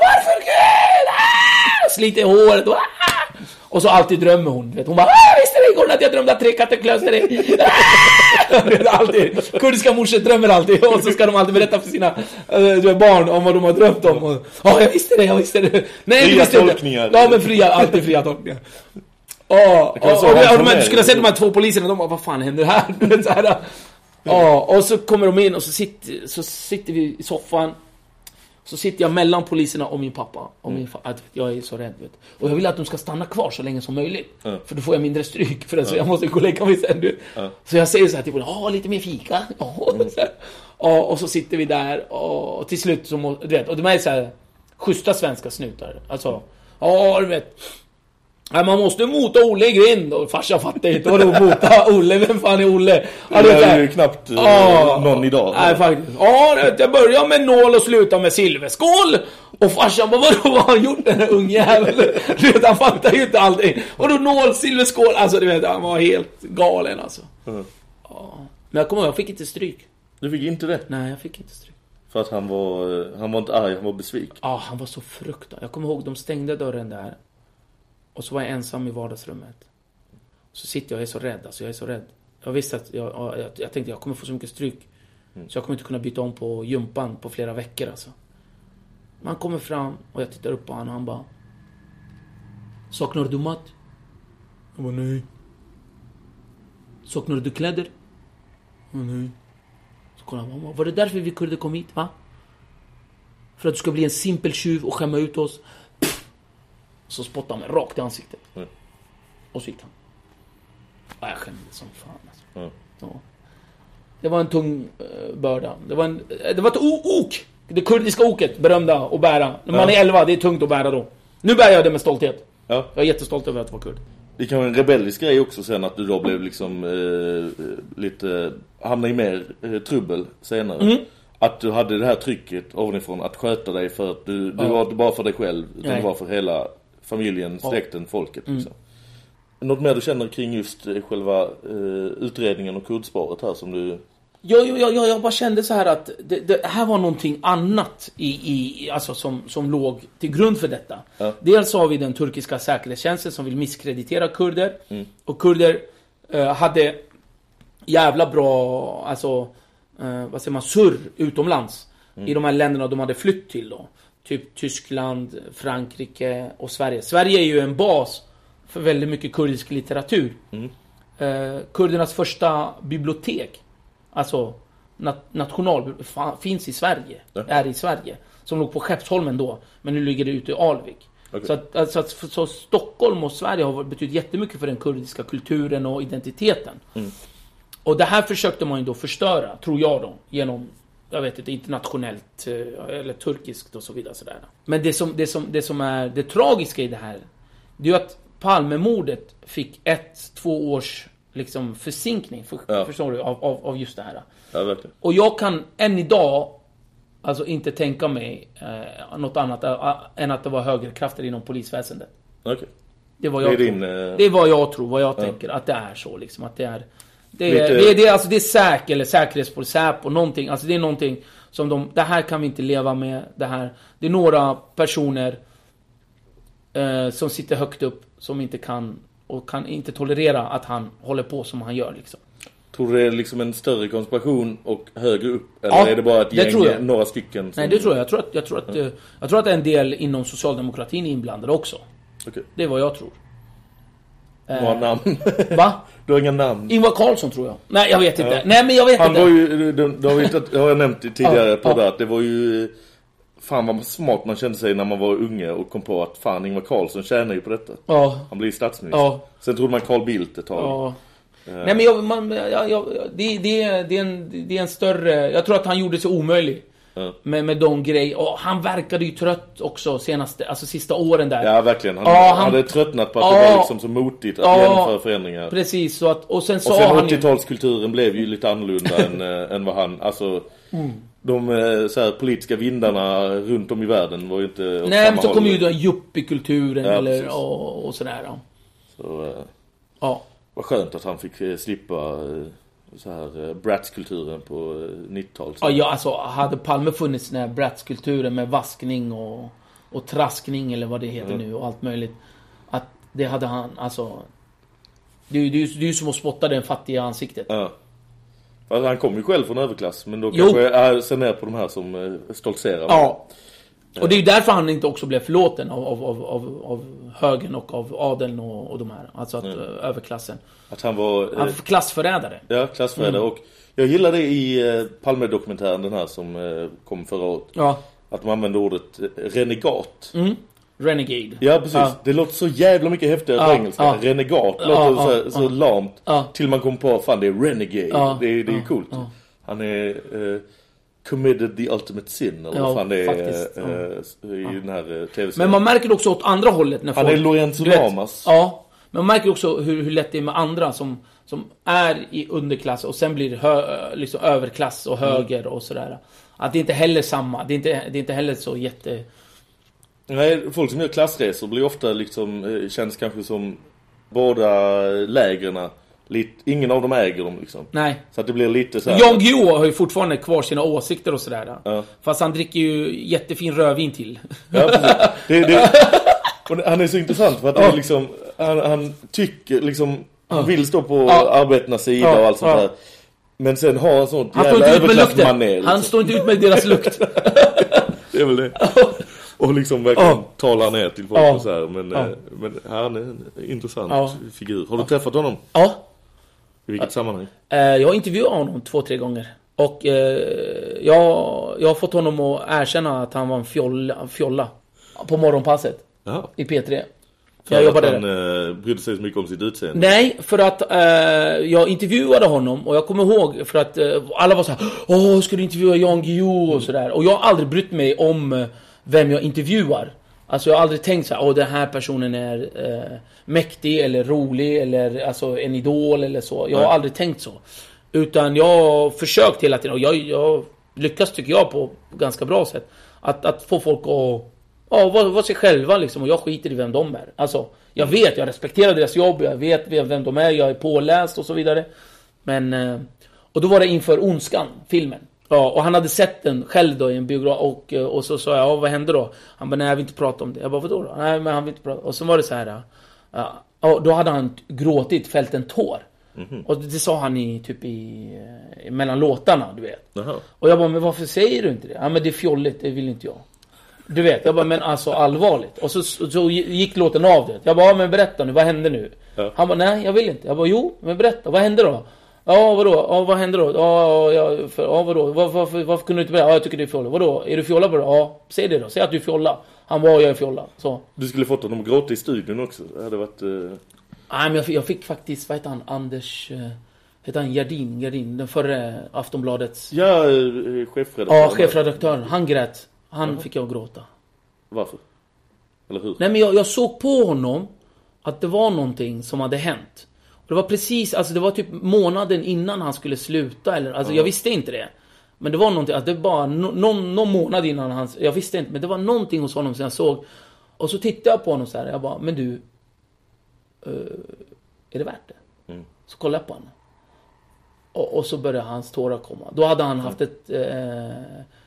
I: Varför Gud? Ah!" Sliter i håret och, ah! Och så alltid drömmer hon, vet. Hon bara ah, visste det igår natt jag drömde att tre katter klöste dig. Alltid, kurdiska morsor drömmer alltid och så ska de alltid berätta för sina äh, barn om vad de har drömt om. Ja, jag visste det, jag visste det. Nej,
H: Fria
I: visste jag inte.
H: tolkningar.
I: Ja, men fria, alltid fria tolkningar. Ja, och, och, och, och, du skulle ha sett de här två poliserna, de bara, vad fan händer här? Så här. Ja, och så kommer de in och så sitter, så sitter vi i soffan. Så sitter jag mellan poliserna och min pappa. Och min fa- att jag är så rädd. Vet. Och jag vill att de ska stanna kvar så länge som möjligt.
H: Ja.
I: För då får jag mindre stryk. För alltså,
H: Ja.
I: jag måste gå och lägga mig sen. Du.
H: Ja.
I: Så jag säger så här till polisen, ja lite mer fika. Så här. Ja, och så sitter vi där och, och till slut så må, du vet, och de är så här schyssta svenska snutar. Alltså, ja du vet. Nej, man måste mota Olle i grind och farsan fattar inte vadå mota Olle, vem fan är Olle? Ja,
H: Det är ju knappt eh,
I: Ja.
H: någon idag.
I: Nej faktiskt. Ja, vet, jag börjar med nål och slutar med silverskål. Och farsan bara, vadå, vad har han gjort den här ungjäveln? Du vet, han fattar ju inte allting. Och då nål, silverskål, alltså du vet, han var helt galen alltså.
H: Mm.
I: Ja. Men jag kommer ihåg, jag fick inte stryk.
H: Du fick inte det?
I: Nej, jag fick inte stryk.
H: För att han var, eh, han var inte arg, han var besviken.
I: Ja, han var så fruktansvärt. Jag kommer ihåg, de stängde dörren där. Och så var jag ensam i vardagsrummet. Så sitter jag och är så rädd, alltså jag är så rädd. Jag visste att, jag, ja, jag, jag tänkte jag kommer få så mycket stryk. Så jag kommer inte kunna byta om på gympan på flera veckor alltså. Men han kommer fram och jag tittar upp på honom och han bara Saknar du mat? Jag bara nej. Saknar du kläder? Jag bara, nej. Så kollar han, "Mamma, var det därför vi kurder kom hit? Va? För att du ska bli en simpel tjuv och skämma ut oss? Så spottade han mig rakt i ansiktet.
H: Mm.
I: Och så gick han. Ja, jag skämdes som fan alltså.
H: Ja.
I: Ja. Det var en tung eh, börda. Det var, en, eh, det var ett ok! Det kurdiska oket, berömda att bära. När man
H: Ja.
I: är 11, det är tungt att bära då. Nu bär jag det med stolthet.
H: Ja.
I: Jag är jättestolt över att vara kurd.
H: Det kan vara en rebellisk grej också sen att du då blev liksom eh, lite, hamnade i mer eh, trubbel senare.
I: Mm.
H: Att du hade det här trycket ovanifrån att sköta dig för att du, du
I: Ja.
H: var inte bara för dig själv utan
I: Nej.
H: det var för hela familjen,
I: Ja.
H: släkten, folket
I: Mm.
H: liksom. Något mer du känner kring just eh, själva eh, utredningen och kurdspåret här som du...
I: Jag, jag, jag, jag bara kände så här att det, det här var någonting annat i, i, alltså som, som låg till grund för detta.
H: Ja.
I: Dels har vi den turkiska säkerhetstjänsten som vill misskreditera kurder.
H: Mm.
I: Och kurder eh, hade jävla bra, alltså, eh, vad säger man, surr utomlands.
H: Mm.
I: I de här länderna de hade flytt till då. Typ Tyskland, Frankrike och Sverige. Sverige är ju en bas för väldigt mycket kurdisk litteratur.
H: Mm.
I: Eh, kurdernas första bibliotek, alltså nat national, finns i Sverige.
H: Ja.
I: Är i Sverige. Som låg på Skeppsholmen då, men nu ligger det ute i Alvik.
H: Okej.
I: Så, att, alltså så Stockholm och Sverige har betytt jättemycket för den kurdiska kulturen och identiteten.
H: Mm.
I: Och det här försökte man ju då förstöra, tror jag då, genom jag vet inte, internationellt eh, eller turkiskt och så vidare. Sådär. Men det som, det, som, det som är det tragiska i det här, det är ju att Palmemordet fick ett, två års liksom försinkning, för,
H: Ja.
I: förstår du, av, av, av just det här.
H: Ja, verkligen.
I: Och jag kan än idag alltså inte tänka mig eh, något annat äh, än att det var högerkrafter inom polisväsendet.
H: Okej.
I: Det var
H: Det
I: jag
H: är
I: tror.
H: din, eh,
I: Det är vad jag tror, vad jag
H: Ja.
I: tänker. Att det är så liksom. Att det är... Det är, det det alltså, det är säk eller säkerhetspolis, Säpo, någonting. Alltså det är någonting som de... Det här kan vi inte leva med. Det här... Det är några personer eh, som sitter högt upp som inte kan och kan inte tolerera att han håller på som han gör liksom.
H: Tror du det är liksom en större konspiration och högre upp? Eller
I: Ja,
H: är det bara ett gäng,
I: tror jag.
H: några stycken? Som...
I: Nej, det tror jag. Jag tror att, jag tror att, eh, jag tror att en del inom socialdemokratin är inblandade också.
H: Okej.
I: Det är vad jag tror.
H: Några
I: Eh,
H: namn?
I: Va?
H: Du har inga namn?
I: Ingvar Carlsson tror jag. Nej, jag vet inte.
H: Ja.
I: Nej, men jag vet
H: Han
I: inte.
H: var ju, det har, vi, det har jag nämnt tidigare
I: Ja,
H: på
I: ja.
H: det att det var ju Fan vad smart man kände sig när man var unge och kom på att fan Ingvar Carlsson tjänar ju på detta.
I: Ja.
H: Han blir statsminister.
I: Ja.
H: Sen trodde man Carl Bildt ett tag.
I: Ja.
H: Eh,
I: Nej men jag, man, jag, jag, det, det, det, är en, det är en större... Jag tror att han gjorde sig omöjlig.
H: Ja.
I: Med, med de grejer. Och han verkade ju trött också senaste, alltså sista åren där.
H: Ja verkligen. Han,
I: Ja,
H: han hade tröttnat på att
I: Ja.
H: det var liksom så motigt att
I: Ja.
H: genomföra förändringar.
I: Precis, så att, och sen
H: Och sen
I: han ju...
H: 80-talskulturen blev ju lite annorlunda än, äh, än vad han, alltså
I: Mm.
H: De äh, så här, politiska vindarna runt om i världen var ju inte
I: Nej men så
H: håll.
I: kom ju den yuppie-kulturen
H: Ja,
I: eller,
H: precis.
I: och, och sådär.
H: Så, äh,
I: Ja.
H: Vad skönt att han fick eh, slippa eh, så här eh, Bratz-kulturen på eh, 90-talet.
I: Ja, ja, alltså hade Palme funnits den här Bratz-kulturen med vaskning och, och traskning eller vad det heter
H: Mm.
I: nu och allt möjligt. Att det hade han, alltså... Det är ju det är det som att spotta den fattiga ansiktet.
H: Ja. Fast han kommer ju själv från överklass, men då
I: Jo.
H: kanske är ser ner på de här som eh, stoltserar.
I: Ja. Och det är ju därför han inte också blev förlåten av, av, av, av, av högern och av adeln och, och de här. Alltså att,
H: Mm.
I: överklassen.
H: Att han var...
I: Han
H: eh,
I: var klassförrädare.
H: Ja, klassförrädare.
I: Mm.
H: Och jag gillar det i eh, Palme-dokumentären, den här som eh, kom förra året.
I: Ja.
H: Att de använder ordet renegat.
I: Mm. Renegade.
H: Ja, precis.
I: Ja.
H: Det låter så jävla mycket häftigare på
I: Ja,
H: engelska.
I: ja.
H: Renegat låter
I: ja,
H: så,
I: ja.
H: så lamt. Till man kommer på, fan det är renegade. Det, är- det är ju coolt. Han är eh, committed the ultimate sin, eller
I: Ja,
H: fan det är
I: faktiskt,
H: eh,
I: ja.
H: i den här eh, tv-serien.
I: Men man märker också åt andra hållet när
H: Han
I: folk...
H: är Lorenzo Lamas.
I: Ja. Men man märker också hur, hur lätt det är med andra som, som är i underklass och sen blir hö, liksom överklass och höger och sådär. Att det inte heller är samma. Det är inte, det är inte heller så jätte...
H: Nej, folk som gör klassresor blir ofta liksom, eh, känns kanske som båda lägren. Lite, ingen av dem äger dem liksom.
I: Nej.
H: Så att det blir lite så här.
I: Jan Guillou har ju fortfarande kvar sina åsikter och sådär.
H: Ja.
I: Fast han dricker ju jättefin rödvin till.
H: Ja, precis. Det, det, han är så intressant för att är liksom, han, han tycker liksom, han vill stå på
I: Ja.
H: arbetarnas sida
I: Ja,
H: och allt sånt
I: ja.
H: där. Men sen har han sånt
I: Han
H: jävla överklassmanér.
I: Han
H: Liksom.
I: står inte ut med deras lukt.
H: Det är väl det. Och liksom verkligen
I: Ja.
H: talar ner till folk
I: Ja.
H: och så här. Men,
I: Ja.
H: eh, men han är en intressant
I: Ja.
H: figur. Har du träffat honom?
I: Ja.
H: I vilket sammanhang?
I: Eh, Jag har intervjuat honom två, tre gånger. Och eh, jag, jag har fått honom att erkänna att han var en fjolla, fjolla på morgonpasset.
H: Ja.
I: I P3.
H: För
I: jag
H: att han
I: där.
H: eh, brydde sig så mycket om sitt utseende.
I: Nej, för att eh, jag intervjuade honom och jag kommer ihåg för att eh, alla var så här, Åh, ska du intervjua Jan Guillou och sådär. Och jag har aldrig brytt mig om eh, vem jag intervjuar. Alltså jag har aldrig tänkt så här, åh den här personen är eh, mäktig eller rolig eller alltså en idol eller så. Jag har
H: Nej.
I: aldrig tänkt så. Utan jag har försökt hela tiden och jag, jag lyckas tycker jag på ganska bra sätt. Att, att få folk att Ja, vara var sig själva liksom och jag skiter i vem de är. Alltså, jag vet, jag respekterar deras jobb, jag vet vem de är, jag är påläst och så vidare. Men... eh, Och då var det inför Ondskan, filmen. Ja, och han hade sett den själv då i en biograf och, och så sa jag, ja vad hände då? Han bara, nej jag vill inte prata om det. Jag bara, vadå då? Nej men han vill inte prata. Och så var det så här. Ja, då hade han gråtit, fällt en tår.
H: Mhm.
I: Och det sa han i, typ i, eh, mellan låtarna, du vet.
H: Jaha.
I: Och jag bara, men varför säger du inte det? Ja men det är fjolligt, det vill inte jag. Du vet, jag bara, men alltså allvarligt. Och så, så gick låten av det. Jag bara, ja, men berätta nu, vad hände nu?
H: Ja.
I: Han bara, nej jag vill inte. Jag bara, jo, men berätta, vad hände då? Ja, vadå? Ja, vad hände då? Ja, ja, för, ja vadå? Var, varför, varför kunde du inte berätta? Ja, jag tycker det är fjolla. Vadå? Är du fjolla på det? Ja, säg det då. Säg att du är fjolla. Han ja, jag är fjolla. Så.
H: Du skulle fått honom att gråta i studion också. Det hade varit... Eh...
I: Nej, men jag fick, jag fick faktiskt, vad heter han? Anders... Eh, heter han Gerdin? Gerdin? Den förre Aftonbladets...
H: Ja, eh, chefredaktör.
I: Ja, chefredaktören. Han grät. Han fick jag gråta.
H: Varför? Eller hur?
I: Nej men jag, jag såg på honom att det var någonting som hade hänt. Det var precis, alltså det var typ månaden innan han skulle sluta eller, alltså
H: Ja.
I: jag visste inte det. Men det var någonting, att det var no, någon, någon månad innan han, jag visste inte, men det var någonting hos honom som jag såg. Och så tittade jag på honom så här, jag bara, men du, eh, är det värt det?
H: Mm.
I: Så kollade jag på honom. Och, och så började hans tårar komma. Då hade han haft ett eh,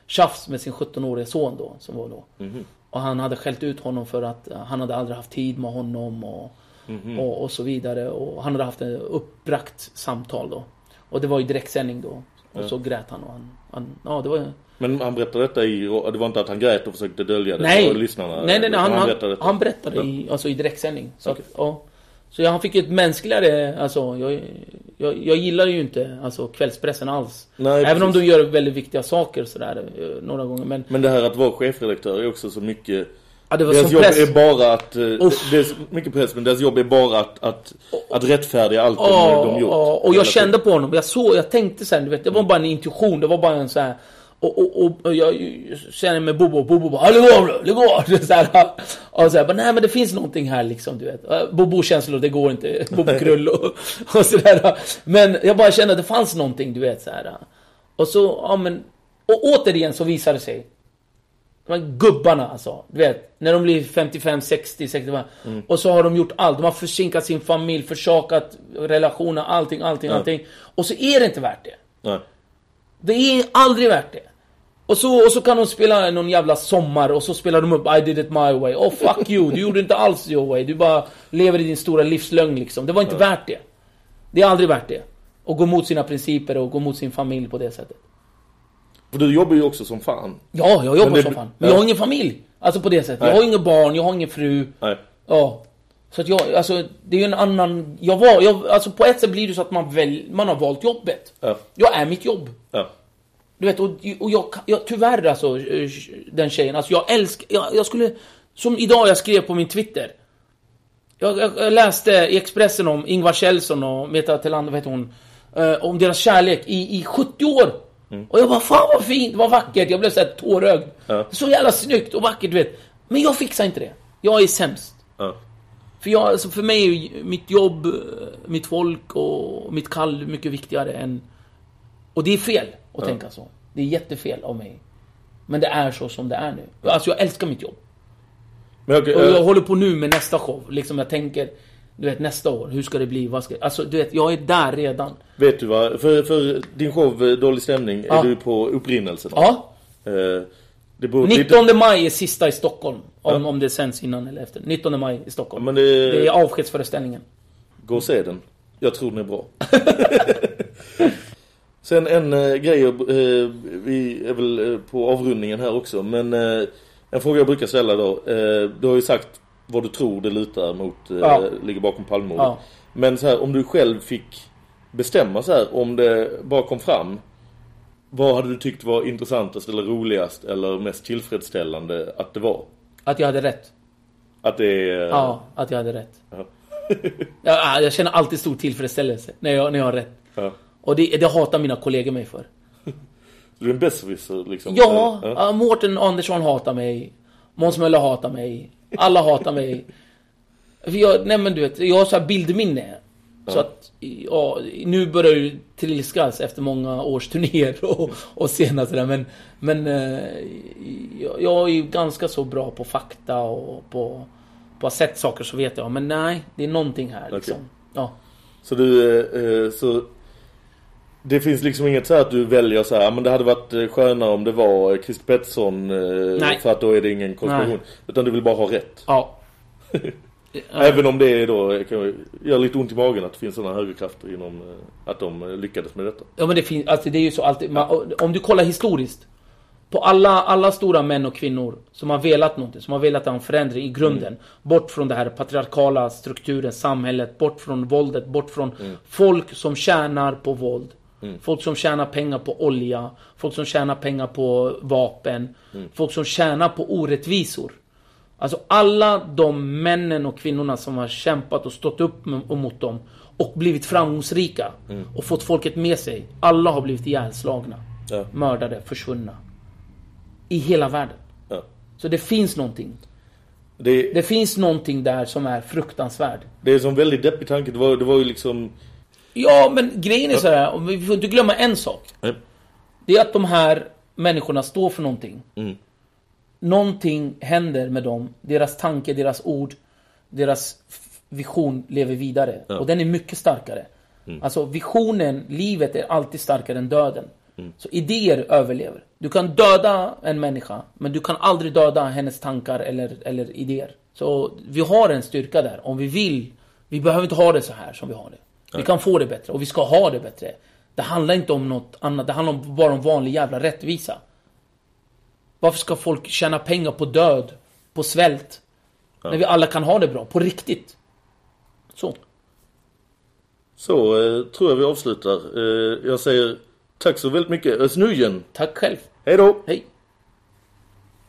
I: tjafs med sin 17-åriga son då, som var då.
H: Mhm.
I: Och han hade skällt ut honom för att han hade aldrig haft tid med honom och,
H: Mhm.
I: och, och så vidare. Och han hade haft ett uppbragt samtal då. Och det var i direktsändning då. Och
H: Ja.
I: så grät han och han, han ja det var
H: Men han berättade detta i... Det var inte att han grät och försökte dölja det
I: Nej.
H: för lyssnarna?
I: nej, nej, nej, han, han,
H: berättade detta.
I: han berättade i, alltså i direktsändning. Så, att, ja. så jag, han fick ju ett mänskligare, alltså jag, jag, jag gillar ju inte alltså, kvällspressen alls.
H: Nej,
I: Även om
H: precis.
I: de gör väldigt viktiga saker sådär eh, några gånger. Men
H: Men det här att vara chefredaktör är också så mycket...
I: Ja,
H: deras jobb
I: press.
H: är bara att... eh,
I: Uff.
H: Det är mycket press, men deras jobb är bara att, att, att rättfärdiga allt
I: Ja,
H: de gjort.
I: ja, och jag kände
H: tiden.
I: på honom. Jag såg, jag tänkte sen, du vet, det var bara en intuition. Det var bara en så här. Och, och, och, och jag känner med Bobo, Bobo bara "Ah, lägg av nu, lägg av! Så här, och så här, bara, nej men det finns någonting här liksom, du vet. Bobo-känslor, det går inte. Bobo-krull och, och sådär. Men jag bara kände att det fanns någonting, du vet så här. Och så, ja men, och återigen så visade det sig. De här gubbarna alltså, du vet. När de blir 55, 60, 65.
H: Mm.
I: Och så har de gjort allt. De har försinkat sin familj, försakat relationer, allting, allting,
H: Ja.
I: allting. Och så är det inte värt det.
H: Nej.
I: Det är aldrig värt det. Och så, och så kan de spela någon jävla sommar och så spelar de upp I did it my way. Oh fuck you, du gjorde inte alls your way. Du bara lever i din stora livslögn liksom. Det var inte värt det. Det är aldrig värt det. Att gå mot sina principer och gå mot sin familj på det sättet.
H: För du jobbar ju också som fan.
I: Ja, jag jobbar
H: det-
I: som fan. Men jag har ingen familj. Alltså på det sättet. Jag
H: Nej.
I: har inga barn, jag har ingen fru.
H: Nej.
I: Ja. Så att jag, alltså det är ju en annan... Jag var, jag, alltså på ett sätt blir det så att man, väl, man har valt jobbet.
H: Ja.
I: Jag är mitt jobb.
H: Ja.
I: Du vet, och, och jag, jag, tyvärr alltså, eh, den tjejen, alltså jag älskar, jag, jag skulle, som idag jag skrev på min Twitter. Jag, jag, jag läste i Expressen om Ingvar Kjellson och Meta Tillander, vad heter hon? Eh, om deras kärlek i, i 70 år. Och jag bara, fan vad fint, vad vackert, jag blev såhär tårögd.
H: Ja.
I: Så jävla snyggt och vackert, du vet. Men jag fixar inte det. Jag är sämst.
H: Ja.
I: För, jag, alltså för mig är mitt jobb, eh, mitt folk och mitt kall mycket viktigare än... Och det är fel att tänka så. Det är jättefel av mig. Men det är så som det är nu. Alltså jag älskar mitt jobb.
H: Men okej,
I: Och jag
H: eh,
I: håller på nu med nästa show. Liksom jag tänker, du vet nästa år, hur ska det bli? Vad ska... Alltså du vet, jag är där redan.
H: vet du vad? För, för din show eh, Dålig stämning
I: Ja.
H: är du på upprinnelsen.
I: Ja.
H: Eh, det lite-
I: 19 maj är sista i Stockholm. Om, om det sänds innan eller efter. 19 maj i Stockholm.
H: Men det-
I: det är avskedsföreställningen.
H: Gå och se den. Jag tror den är bra. Sen en eh, grej, eh, vi är väl eh, på avrundningen här också, men en fråga jag brukar ställa då. Du har ju sagt vad du tror det lutar mot, eh,
I: Ja.
H: ligger bakom Palmemordet.
I: Ja.
H: Men så här, om du själv fick bestämma så här, om det bara kom fram, vad hade du tyckt var intressantast eller roligast eller mest tillfredsställande att det var?
I: Att jag hade rätt.
H: Att det är...
I: Ja, att jag hade rätt.
H: Ja.
I: Jag, jag känner alltid stor tillfredsställelse när jag, när jag har rätt.
H: Ja.
I: Och det, det hatar mina kollegor mig för.
H: Du är en besserwisser liksom?
I: Ja,
H: Ja.
I: ja. Mårten Andersson hatar mig. Måns Möller hatar mig. Alla hatar mig. För jag, nej men du vet, jag har så här bildminne. Så att, ja, nu börjar det trilskas efter många års turnéer och, och senast där. Men, men eh, jag, jag är ju ganska så bra på fakta och på, på att ha sett saker så vet jag. Men nej, det är någonting här liksom. Ja.
H: Så du, eh, eh, så det finns liksom inget så att du väljer så här, men det hade varit eh, skönare om det var eh, Christer Pettersson eh,
I: Nej.
H: för att då är det ingen konspiration. Utan du vill bara ha rätt.
I: Ja.
H: Även om det är då, kan ju göra lite ont i magen att det finns sådana högerkrafter inom, att de lyckades med detta.
I: Ja men det finns, alltså det är ju så alltid, man, om du kollar historiskt. På alla, alla stora män och kvinnor som har velat någonting, som har velat ha en förändring i grunden. Bort från det här patriarkala strukturen, samhället, bort från våldet, bort från folk som tjänar på våld. Folk som tjänar pengar på olja, folk som tjänar pengar på vapen, folk som tjänar på orättvisor. Alltså alla de männen och kvinnorna som har kämpat och stått upp mot dem och blivit framgångsrika och fått folket med sig. Alla har blivit ihjälslagna,
H: Ja.
I: mördade, försvunna. I hela världen.
H: Ja.
I: Så det finns någonting.
H: Det,
I: Det finns någonting där som är fruktansvärd.
H: det är sån väldigt deppig tanke. Det var, det var ju liksom...
I: Ja, men grejen är så här, vi får inte glömma en sak.
H: Nej.
I: Det är att de här människorna står för någonting.
H: Mm.
I: Någonting händer med dem. Deras tanke, deras ord, deras vision lever vidare.
H: Ja.
I: Och den är mycket starkare. Alltså visionen, livet är alltid starkare än döden. Så idéer överlever. Du kan döda en människa, men du kan aldrig döda hennes tankar eller, eller idéer. Så vi har en styrka där. Om vi vill, vi behöver inte ha det så här som vi har det. Vi kan få det bättre och vi ska ha det bättre. Det handlar inte om något annat, det handlar om, bara om vanlig jävla rättvisa. Varför ska folk tjäna pengar på död, på svält? När vi alla kan ha det bra, på riktigt. Så.
H: Så eh, tror jag vi avslutar. Eh, jag säger tack så väldigt mycket. Özz Nujen.
I: Tack själv.
H: Hej då!
I: Hej.